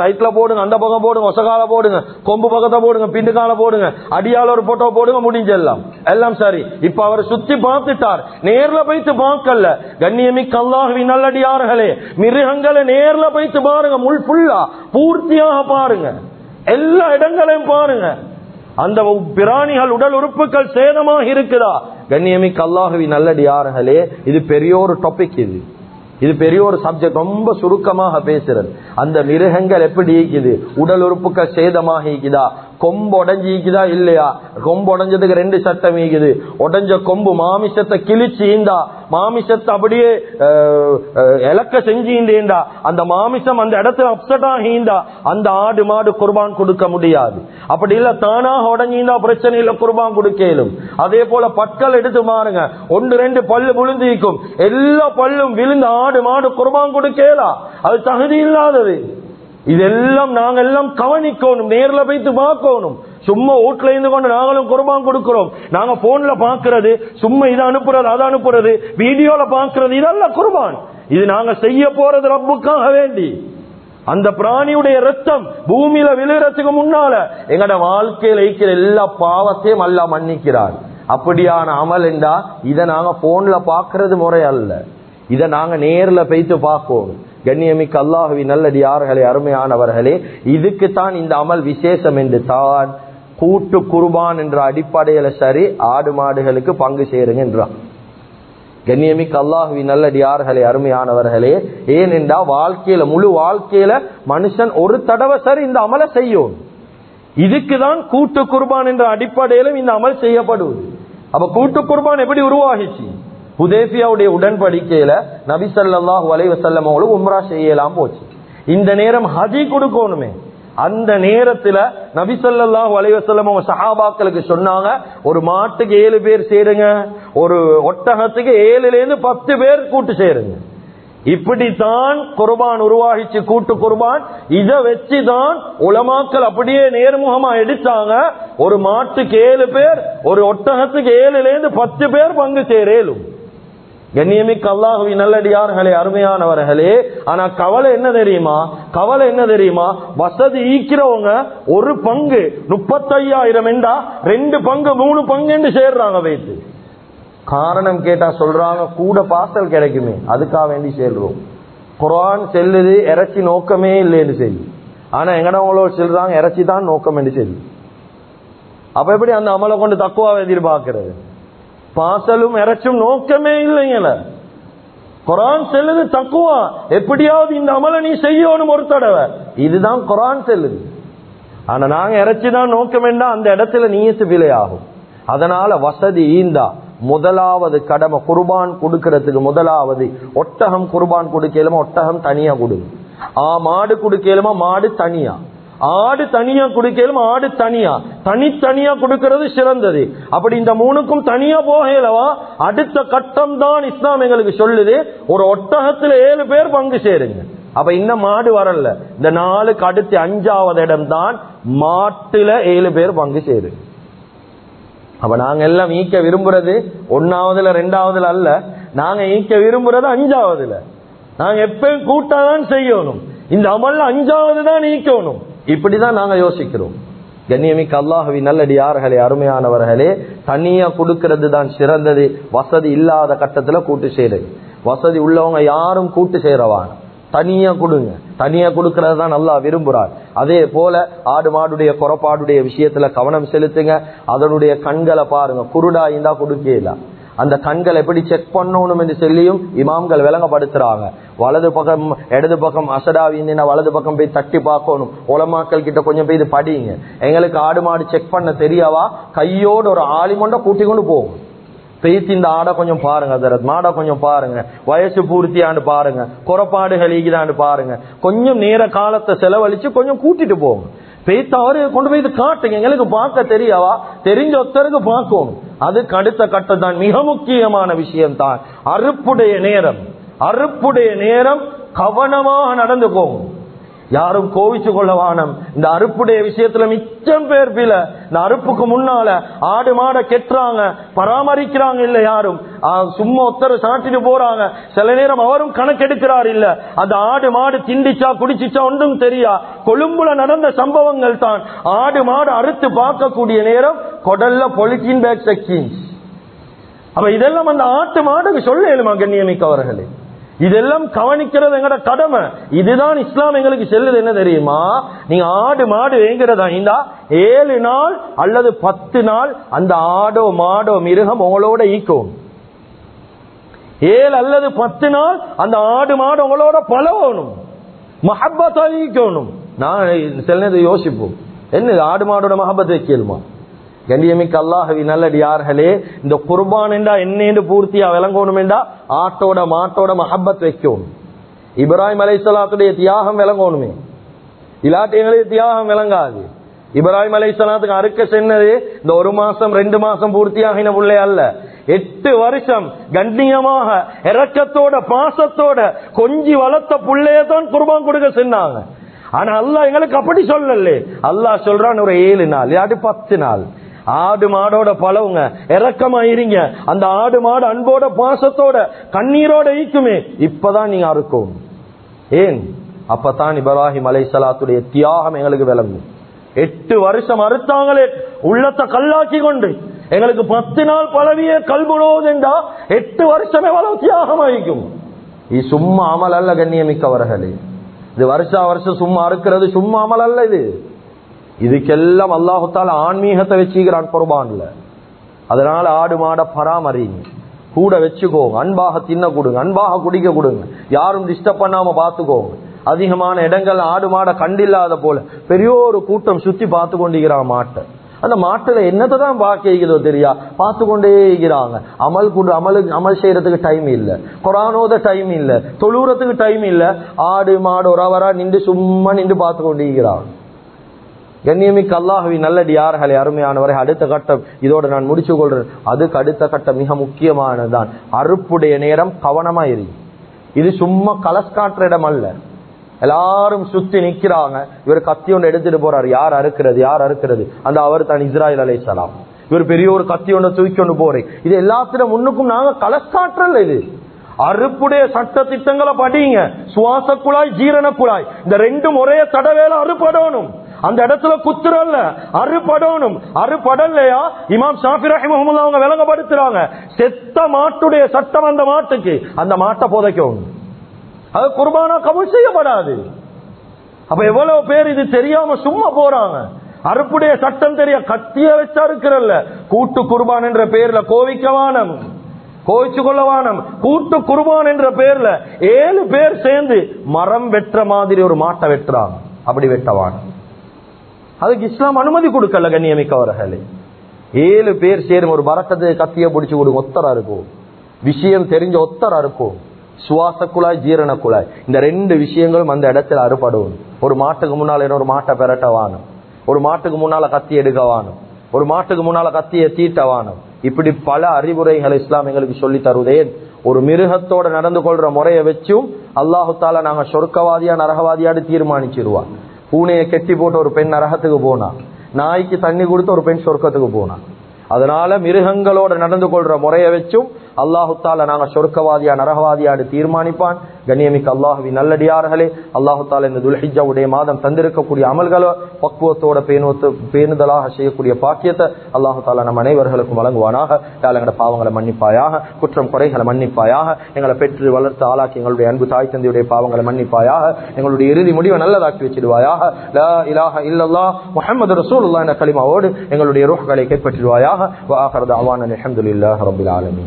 சைட்ல போடுங்க அந்த பக்கம் போடுங்க ஒசகால போடுங்க கொம்பு பக்கத்தை போடுங்க பிண்டுக்கால போடுங்க அடியால ஒரு போட்டோ போடுங்க முடிஞ்செல்லாம் எல்லாம். சரி. இப்ப அவர் சுத்தி பார்த்துட்டார். நேர்ல போய்த்து பார்க்கல. கண்ணியமிக்க அல்லாஹவி நல்லடியார்களே மிருகங்களை நேர்ல போய்த்து பாருங்க முள் புல்லா பூர்த்தியாக பாருங்க. எல்லா இடங்களையும் பாருங்க. அந்த பிராணிகள் உடல் உறுப்புகள் சேதமாக இருக்குதா? கண்ணியமிக்க நல்லடி நல்லடியார்களே இது பெரிய ஒரு டாபிக் இது. இது பெரிய ஒரு சப்ஜெக்ட் ரொம்ப சுருக்கமாக பேசுறது. அந்த மிருகங்கள் எப்படி இருக்குது? உடல் உறுப்புகள் சேதமாக இருக்குதா? கொம்பு உடஞ்சிக்குதா இல்லையா? கொம்பு உடஞ்சதுக்கு ரெண்டு சட்டம் ஈக்குது உடஞ்ச கொம்பு மாமிசத்தை கிழிச்சுந்தா மாமிசத்தை அப்படியே இலக்க செஞ்சீண்டா அந்த மாமிசம் அந்த இடத்துல அப்செட் ஆகிந்தா அந்த ஆடு மாடு குர்பான் கொடுக்க முடியாது. அப்படி இல்ல தானாக உடஞ்சிந்தா பிரச்சனை இல்ல குர்பான் கொடுக்கலும். அதே போல பற்கள் எடுத்து மாறுங்க. ஒன்று ரெண்டு பல்லு விழுந்திருக்கும் எல்லா பல்லும் விழுந்து ஆடு மாடு குர்பான் கொடுக்கலா? அது தகுதி இல்லாதது. இதெல்லாம் நாங்க எல்லாம் கவனிக்கணும் நேர்ல போய்த்து பார்க்கணும். சும்மா வீட்டுல இருந்து கொண்டு நாங்களும் குர்பான் கொடுக்கிறோம். நாங்க போன்ல பாக்குறது சும்மா இதை அனுப்புறது அதை அனுப்புறது வீடியோல பாக்குறது இதெல்லாம் குர்பான் இது நாங்க செய்ய போறது ரப்புக்காக வேண்டி. அந்த பிராணியுடைய ரத்தம் பூமியில விழுகிறதுக்கு முன்னால எங்கட வாழ்க்கையில இருக்கிற எல்லா பாவத்தையும் அல்ல மன்னிக்கிறார். அப்படியான அமல் என்றா இதை நாங்க போன்ல பாக்குறது முறை அல்ல. இதை நாங்க நேர்ல போய்த்து பார்ப்போம் கண்ணியமிக்க அல்லாஹுவி நல்லடி யார்களே அருமையானவர்களே இதுக்கு தான் இந்த அமல் விசேஷம் என்று தான் கூட்டு குர்பான் என்ற அடிப்படையில சரி ஆடு மாடுகளுக்கு பங்கு சேருங்க என்றான். கண்ணியமிக்க அல்லாஹுவி நல்லடி யார்களே அருமையானவர்களே ஏனென்றா வாழ்க்கையில முழு வாழ்க்கையில மனுஷன் ஒரு தடவை சரி இந்த அமலை செய்யும். இதுக்குதான் கூட்டு குர்பான் என்ற அடிப்படையிலும் இந்த அமல் செய்யப்படுவது. அப்ப கூட்டு குர்பான் எப்படி உருவாகிச்சு? ஹுதேபியாவுடைய உடன்படிக்கையில நபி சல்லாஹூ அலைவசல்லம் உம்ரா செய்யலாம் போச்சு. இந்த நேரம் ஹஜி கொடுக்கணுமே. அந்த நேரத்துல நபி சல்லாஹூ அலைவசல்லம் அவங்க சஹாபாக்களுக்கு சொன்னாங்க ஒரு மாட்டுக்கு ஏழு பேர் சேருங்க ஒரு ஒட்டகத்துக்கு ஏழுல இருந்து பத்து பேர் கூட்டு சேருங்க. இப்படித்தான் குர்பான் உருவாகிச்சு கூட்டு குர்பான். இதை வச்சுதான் உலமாக்கள் அப்படியே நேர்முகமா எடுத்தாங்க. ஒரு மாட்டுக்கு ஏழு பேர் ஒரு ஒட்டகத்துக்கு ஏழுல இருந்து பத்து பேர் பங்கு சேரேலும். கண்ணியமிக்க அல்லாஹுவி நல்லடியார்களே அருமையானவர்களே ஆனா கவலை என்ன தெரியுமா? கவலை என்ன தெரியுமா? வசதி ஈக்கிறவங்க ஒரு பங்கு முப்பத்தையாயிரம் என்றா ரெண்டு பங்கு மூணு பங்கு என்று சேர்றாங்க வைத்து காரணம் கேட்டா சொல்றாங்க கூட பாசல் கிடைக்குமே அதுக்காக வேண்டி சேர்றோம். குரான் செல்லுது இறைச்சி நோக்கமே இல்லைன்னு சரி ஆனா எங்கடவங்களோ சொல்றாங்க இறைச்சி தான் நோக்கம் என்று சரி அப்ப எப்படி அந்த அமலை கொண்டு தக்குவா எதிர்பார்க்கிறது? பாசலும் இறைச்சும் நோக்கமே இல்லைங்கள குரான் செல்லுது தக்குவா. எப்படியாவது இந்த அமலை நீ செய்யணும் ஒரு தடவை. இதுதான் குரான் செல்லுது. ஆனா நாங்க இறைச்சிதான் நோக்கம் வேண்டாம் அந்த இடத்துல நீயத்து விலை ஆகும் அதனால வசதி ஈந்தா. முதலாவது கடமை குர்பான் கொடுக்கறதுக்கு முதலாவது. ஒட்டகம் குர்பான் கொடுக்கலுமா? ஒட்டகம் தனியா கொடுங்க. ஆ மாடு கொடுக்கலுமா? மாடு தனியா. ஆடு தனியா குடிக்கலும் ஆடு தனியா. தனித்தனியா கொடுக்கிறது சிறந்தது. அப்படி இந்த மூணுக்கும் தனியா போகலவா அடுத்த கட்டம் தான் இஸ்லாம் எங்களுக்கு சொல்லுது. ஒரு ஒட்டகத்துல ஏழு பேர் பங்கு சேருங்க. அப்ப இன்னும் மாடு வரல. இந்த நாளுக்கு அடுத்து அஞ்சாவது இடம் தான் மாட்டுல ஏழு பேர் பங்கு சேரு. அப்ப நாங்க எல்லாம் ஈக்க விரும்புறது ஒன்னாவதுல ரெண்டாவதுல அல்ல. நாங்க ஈக்க விரும்புறது அஞ்சாவதுல. நாங்க எப்பயும் கூட்டாதான் செய்யணும். இந்த அமல்ல அஞ்சாவது தான் நீக்கணும் இப்படிதான் நாங்க யோசிக்கிறோம். கண்ணியமிக்க அல்லாஹவி நல்லடியார்களே அருமையானவர்களே தனியா கொடுக்கிறது தான் சிறந்தது வசதி இல்லாத கட்டத்துல கூட்டு செய்யறது. வசதி உள்ளவங்க யாரும் கூட்டு செய்யறவாங்க தனியா கொடுங்க. தனியா கொடுக்கறது தான் நல்லா விரும்புறார். அதே போல ஆடு மாடுடைய குறப்பாடுடைய விஷயத்துல கவனம் செலுத்துங்க. அதனுடைய கண்களை பாருங்க. குருடா இருந்தா கொடுக்கல? அந்த கண்கள் எப்படி செக் பண்ணணும் என்று சொல்லியும் இமாம்கள் விளங்கப்படுத்துறாங்க. வலது பக்கம் இடது பக்கம் அசடாவின்னா வலது பக்கம் போய் தட்டி பார்க்கணும். உலமாக்கள் கிட்ட கொஞ்சம் போய் இது படியுங்க எங்களுக்கு ஆடு மாடு செக் பண்ண தெரியாவா? கையோடு ஒரு ஆளிமொண்ட கூட்டி கொண்டு போகும் பெய்த்து இந்த ஆடை கொஞ்சம் பாருங்க அதரத் மாடை கொஞ்சம் பாருங்க. வயசு பூர்த்தியாண்டு பாருங்க. குறப்பாடுகள் ஈகுதாண்டு பாருங்க. கொஞ்சம் நேர காலத்தை செலவழிச்சு கொஞ்சம் கூட்டிட்டு போகும் பேத்த அவரு கொண்டு போய் இது காட்டுங்க. எங்களுக்கு பார்க்க தெரியாவா? தெரிஞ்ச ஒருத்தருக்கு பார்க்கணும். அதுக்கு அடுத்த கட்டம் தான். மிக முக்கியமான விஷயம் தான் அறுப்புடைய நேரம். அறுப்புடைய நேரம் கவனமாக நடந்து போகும். யாரும் கோவிச்சு கொள்ள வானம். இந்த அறுப்புடைய விஷயத்துல மிச்சம் பேர் பில இந்த அறுப்புக்கு முன்னால ஆடு மாட கெட்டுறாங்க. பராமரிக்கிறாங்க இல்ல யாரும். சும்மா ஒத்தர சாட்டிட்டு போறாங்க. சில நேரம் அவரும் கணக்கெடுக்கிறார் இல்ல. அந்த ஆடு மாடு திண்டிச்சா குடிச்சிச்சா ஒன்றும் தெரியா. கொழும்புல நடந்த சம்பவங்கள் தான். ஆடு மாடு அறுத்து பார்க்கக்கூடிய நேரம் கொடல்ல பொலிட்டீன் பேக் செக்ஷன்ஸ் அப்ப இதெல்லாம் அந்த ஆட்டு மாடுக்கு சொல்ல இயலுமா கண்ணியமிக்கவர்களே? இதெல்லாம் கவனிக்கிறது எங்கட கடமை. இதுதான் இஸ்லாம் எங்களுக்கு செல்லுது. என்ன தெரியுமா? நீங்க ஆடு மாடு வேங்கிறதா இருந்தா ஏழு நாள் அல்லது பத்து நாள் அந்த ஆடோ மாடோ மிருகம் உங்களோட ஈக்கும். ஏழு அல்லது பத்து நாள் அந்த ஆடு மாடு உங்களோட பழகணும். மஹப்பத்தா ஈக்கணும் நான் சில நேரம் யோசிப்போம். என்ன ஆடு மாடோட மஹப்பத்தை கேளுமா? கண்ணியமிக்க அல்லாஹவி நல்லடியார்களே இந்த குர்பான் என்றா என்னென்று பூர்த்தியா விளங்கணும் என்றா ஆட்டோட மாட்டோட மஹப்பத் வைக்கும். இப்ராஹிம் அலைசலாத்துடைய தியாகம் விளங்கணுமே. இல்லாட்டி எங்களுடைய தியாகம் விளங்காது. இப்ராஹிம் அலைசலாத்துக்கு அறுக்க சென்னது இந்த ஒரு மாசம் ரெண்டு மாசம் பூர்த்தியாகின பிள்ளை அல்ல. எட்டு வருஷம் கண்ணியமாக இறக்கத்தோட பாசத்தோட கொஞ்சி வளர்த்த புள்ளையதான் குர்பான் கொடுக்க சென்னாங்க. ஆனா அல்லாஹ் எங்களுக்கு அப்படி சொல்லல. அல்லாஹ் சொல்றான் ஒரு ஏழு நாள் இல்லாட்டி பத்து நாள். ஆடு மாடோட பழவுங்க. இறக்கமாயிருங்க அந்த ஆடு மாடு அன்போட பாசத்தோட கண்ணீரோட ஈக்குமே இப்பதான் நீங்க அறுக்கும். ஏன்? அப்பதான் இப்ராஹிம் அலைசலாத்துடைய தியாகம் எங்களுக்கு விளங்கும். எட்டு வருஷம் அறுத்தாங்களே. உள்ளத்தை கல்லாக்கி கொண்டு. எங்களுக்கு பத்து நாள் பழவிய கல்புணோதென்றா எட்டு வருஷமே எவ்வளவு தியாகம் ஆகிக்கும் இது சும்மா அமல் அல்ல கண்ணியமிக்கவர்களே. இது வருஷா வருஷம் சும்மா அறுக்கிறது சும்மா அமல் அல்ல இது. இதுக்கெல்லாம் அல்லாஹுத்தால ஆன்மீகத்தை வச்சுக்கிறான் குர்பான்ல. அதனால ஆடு மாட பராமரிங்க. கூட வச்சுக்கோங்க. அன்பாக தின்ன கொடுங்க. அன்பாக குடிக்க கொடுங்க. யாரும் டிஸ்டர்ப் பண்ணாம பாத்துக்கோங்க அதிகமான இடங்கள் ஆடு மாட கண்டில்லாத போல பெரிய ஒரு கூட்டம் சுத்தி பார்த்து கொண்டிருக்கிறான் மாட்டை. அந்த மாட்டுல என்னத்தை தான் பாக்கிறதோ தெரியா? பார்த்து கொண்டே இருக்கிறாங்க. அமல் கொண்டு அமலு அமல் செய்யறதுக்கு டைம் இல்ல. கொரானோத டைம் இல்ல. தொழுறதுக்கு டைம் இல்ல. ஆடு மாடு உறவரா நின்று சும்மா நின்று பார்த்து கொண்டிருக்கிறாங்க கண்ணியமிக்க அல்லாஹவி நல்லடி யார்களே அருமையானவரை அடுத்த கட்டம் இதோட நான் முடிச்சு கொள்றேன் அதுக்கு அடுத்த கட்டம் மிக முக்கியமானதுதான். அறுப்புடைய நேரம் கவனமா எரி இது சும்மா கலஸ்காட்டுற இடம் அல்ல. எல்லாரும் சுத்தி நிக்கிறாங்க. இவர் கத்தி ஒன்று எடுத்துட்டு போறாரு. யார் அறுக்கிறது யார் அறுக்கிறது? அந்த அவர் தான் இஸ்ராயல் அலை சலாம் இவர் பெரிய ஒரு கத்தி ஒன்று தூக்கி ஒன்று போறேன். இது எல்லாத்திலும் முன்னுக்கும் நாங்க கலஸ்காற்றல் இது. அறுப்புடைய சட்ட திட்டங்களை படிங்க. சுவாச குழாய் ஜீரண குழாய் இந்த ரெண்டும் ஒரே தடவேல அறுப்படணும். அந்த இடத்துல குத்துறல்ல அறுபடணும். அறுபடலையா? இமாம் ஷாஃபி ரஹிமஹமுல்லா அவங்க விளங்கப்படுத்துறாங்க. செத்த மாட்டுடைய சட்டம் அந்த மாட்டுக்கு. அந்த மாட்டை புதைக்கும். அது குர்பானா கபூல் செய்யப்படாது. அப்ப எவ்வளவு பேர் இது தெரியாம சும்மா போறாங்க. அறுப்புடைய சட்டம் தெரிய? கத்திய வச்சா இருக்கிறல்ல. கூட்டு குர்பான் என்ற பெயர்ல கோவிக்கவானம் கோவிச்சு கொள்ளவானம் கூட்டு குர்பான் என்ற பெயர்ல ஏழு பேர் சேர்ந்து மரம் வெட்டுற மாதிரி ஒரு மாட்டை வெட்டுறாங்க. அப்படி வெட்டவானம் அதுக்கு இஸ்லாம் அனுமதி கொடுக்கல கண்ணியமிக்கவர்களே. ஏழு பேர் சேரும் ஒரு பறக்கத்தை கத்திய பிடிச்சு கொடுங்க ஒத்தரா இருக்கும். விஷயம் தெரிஞ்ச ஒத்தரா இருக்கும். சுவாச குழாய் ஜீரண குழாய் இந்த ரெண்டு விஷயங்களும் அந்த இடத்துல அறுபடும். ஒரு மாட்டுக்கு முன்னால ஒரு மாட்டை பெரட்டவானும் ஒரு மாட்டுக்கு முன்னால கத்தி எடுக்கவானும் ஒரு மாட்டுக்கு முன்னால கத்திய தீட்டவானும் இப்படி பல அறிவுரைகள் இஸ்லாம் எங்களுக்கு சொல்லி தருவதேன் ஒரு மிருகத்தோட நடந்து கொள்ற முறையை வச்சும் அல்லாஹு தாலா நாங்க சொர்க்கவாதியா நரகவாதியாடு தீர்மானிச்சிருவான் பூனையை கெட்டி போட்டு ஒரு பெண் நரகத்துக்கு போனா. நாய்க்கு தண்ணி கொடுத்து ஒரு பெண் சொர்க்கத்துக்கு போனா. அதனால மிருகங்களோட நடந்து கொள்ற முறையை வச்சும் அல்லாஹுத்தால நாங்கள் சொர்க்கவாதியா நரகவாதியாடு தீர்மானிப்பான். கண்ணியமிக்க அல்லாஹுவி நல்லடியார்களே அல்லாஹுத்தால இந்த துல்ஹிஜாவுடைய மாதம் தந்திருக்கக்கூடிய அமல்களை பக்குவத்தோட பேணுவத்து பேணுதலாக செய்யக்கூடிய பாக்கியத்தை அல்லாஹுத்தால நம் அனைவர்களுக்கும் வழங்குவானாக. எங்களோட பாவங்களை மன்னிப்பாயாக குற்றம் குறைகளை மன்னிப்பாயாக எங்களை பெற்று வளர்த்து ஆளாக்கி எங்களுடைய அன்பு தாய் தந்தையுடைய பாவங்களை மன்னிப்பாயாக எங்களுடைய இறுதி முடிவை நல்லதாக்கி வச்சிடுவாயாக. இலாக இல்லல்லா முகமது ரசூல் என்ற களிமாவோடு எங்களுடைய ரோஹ்களை கைப்பற்றிடுவாயாக. வாஹரது அவான் அலமதுல்லாஹ் ரபுல் ஆலமி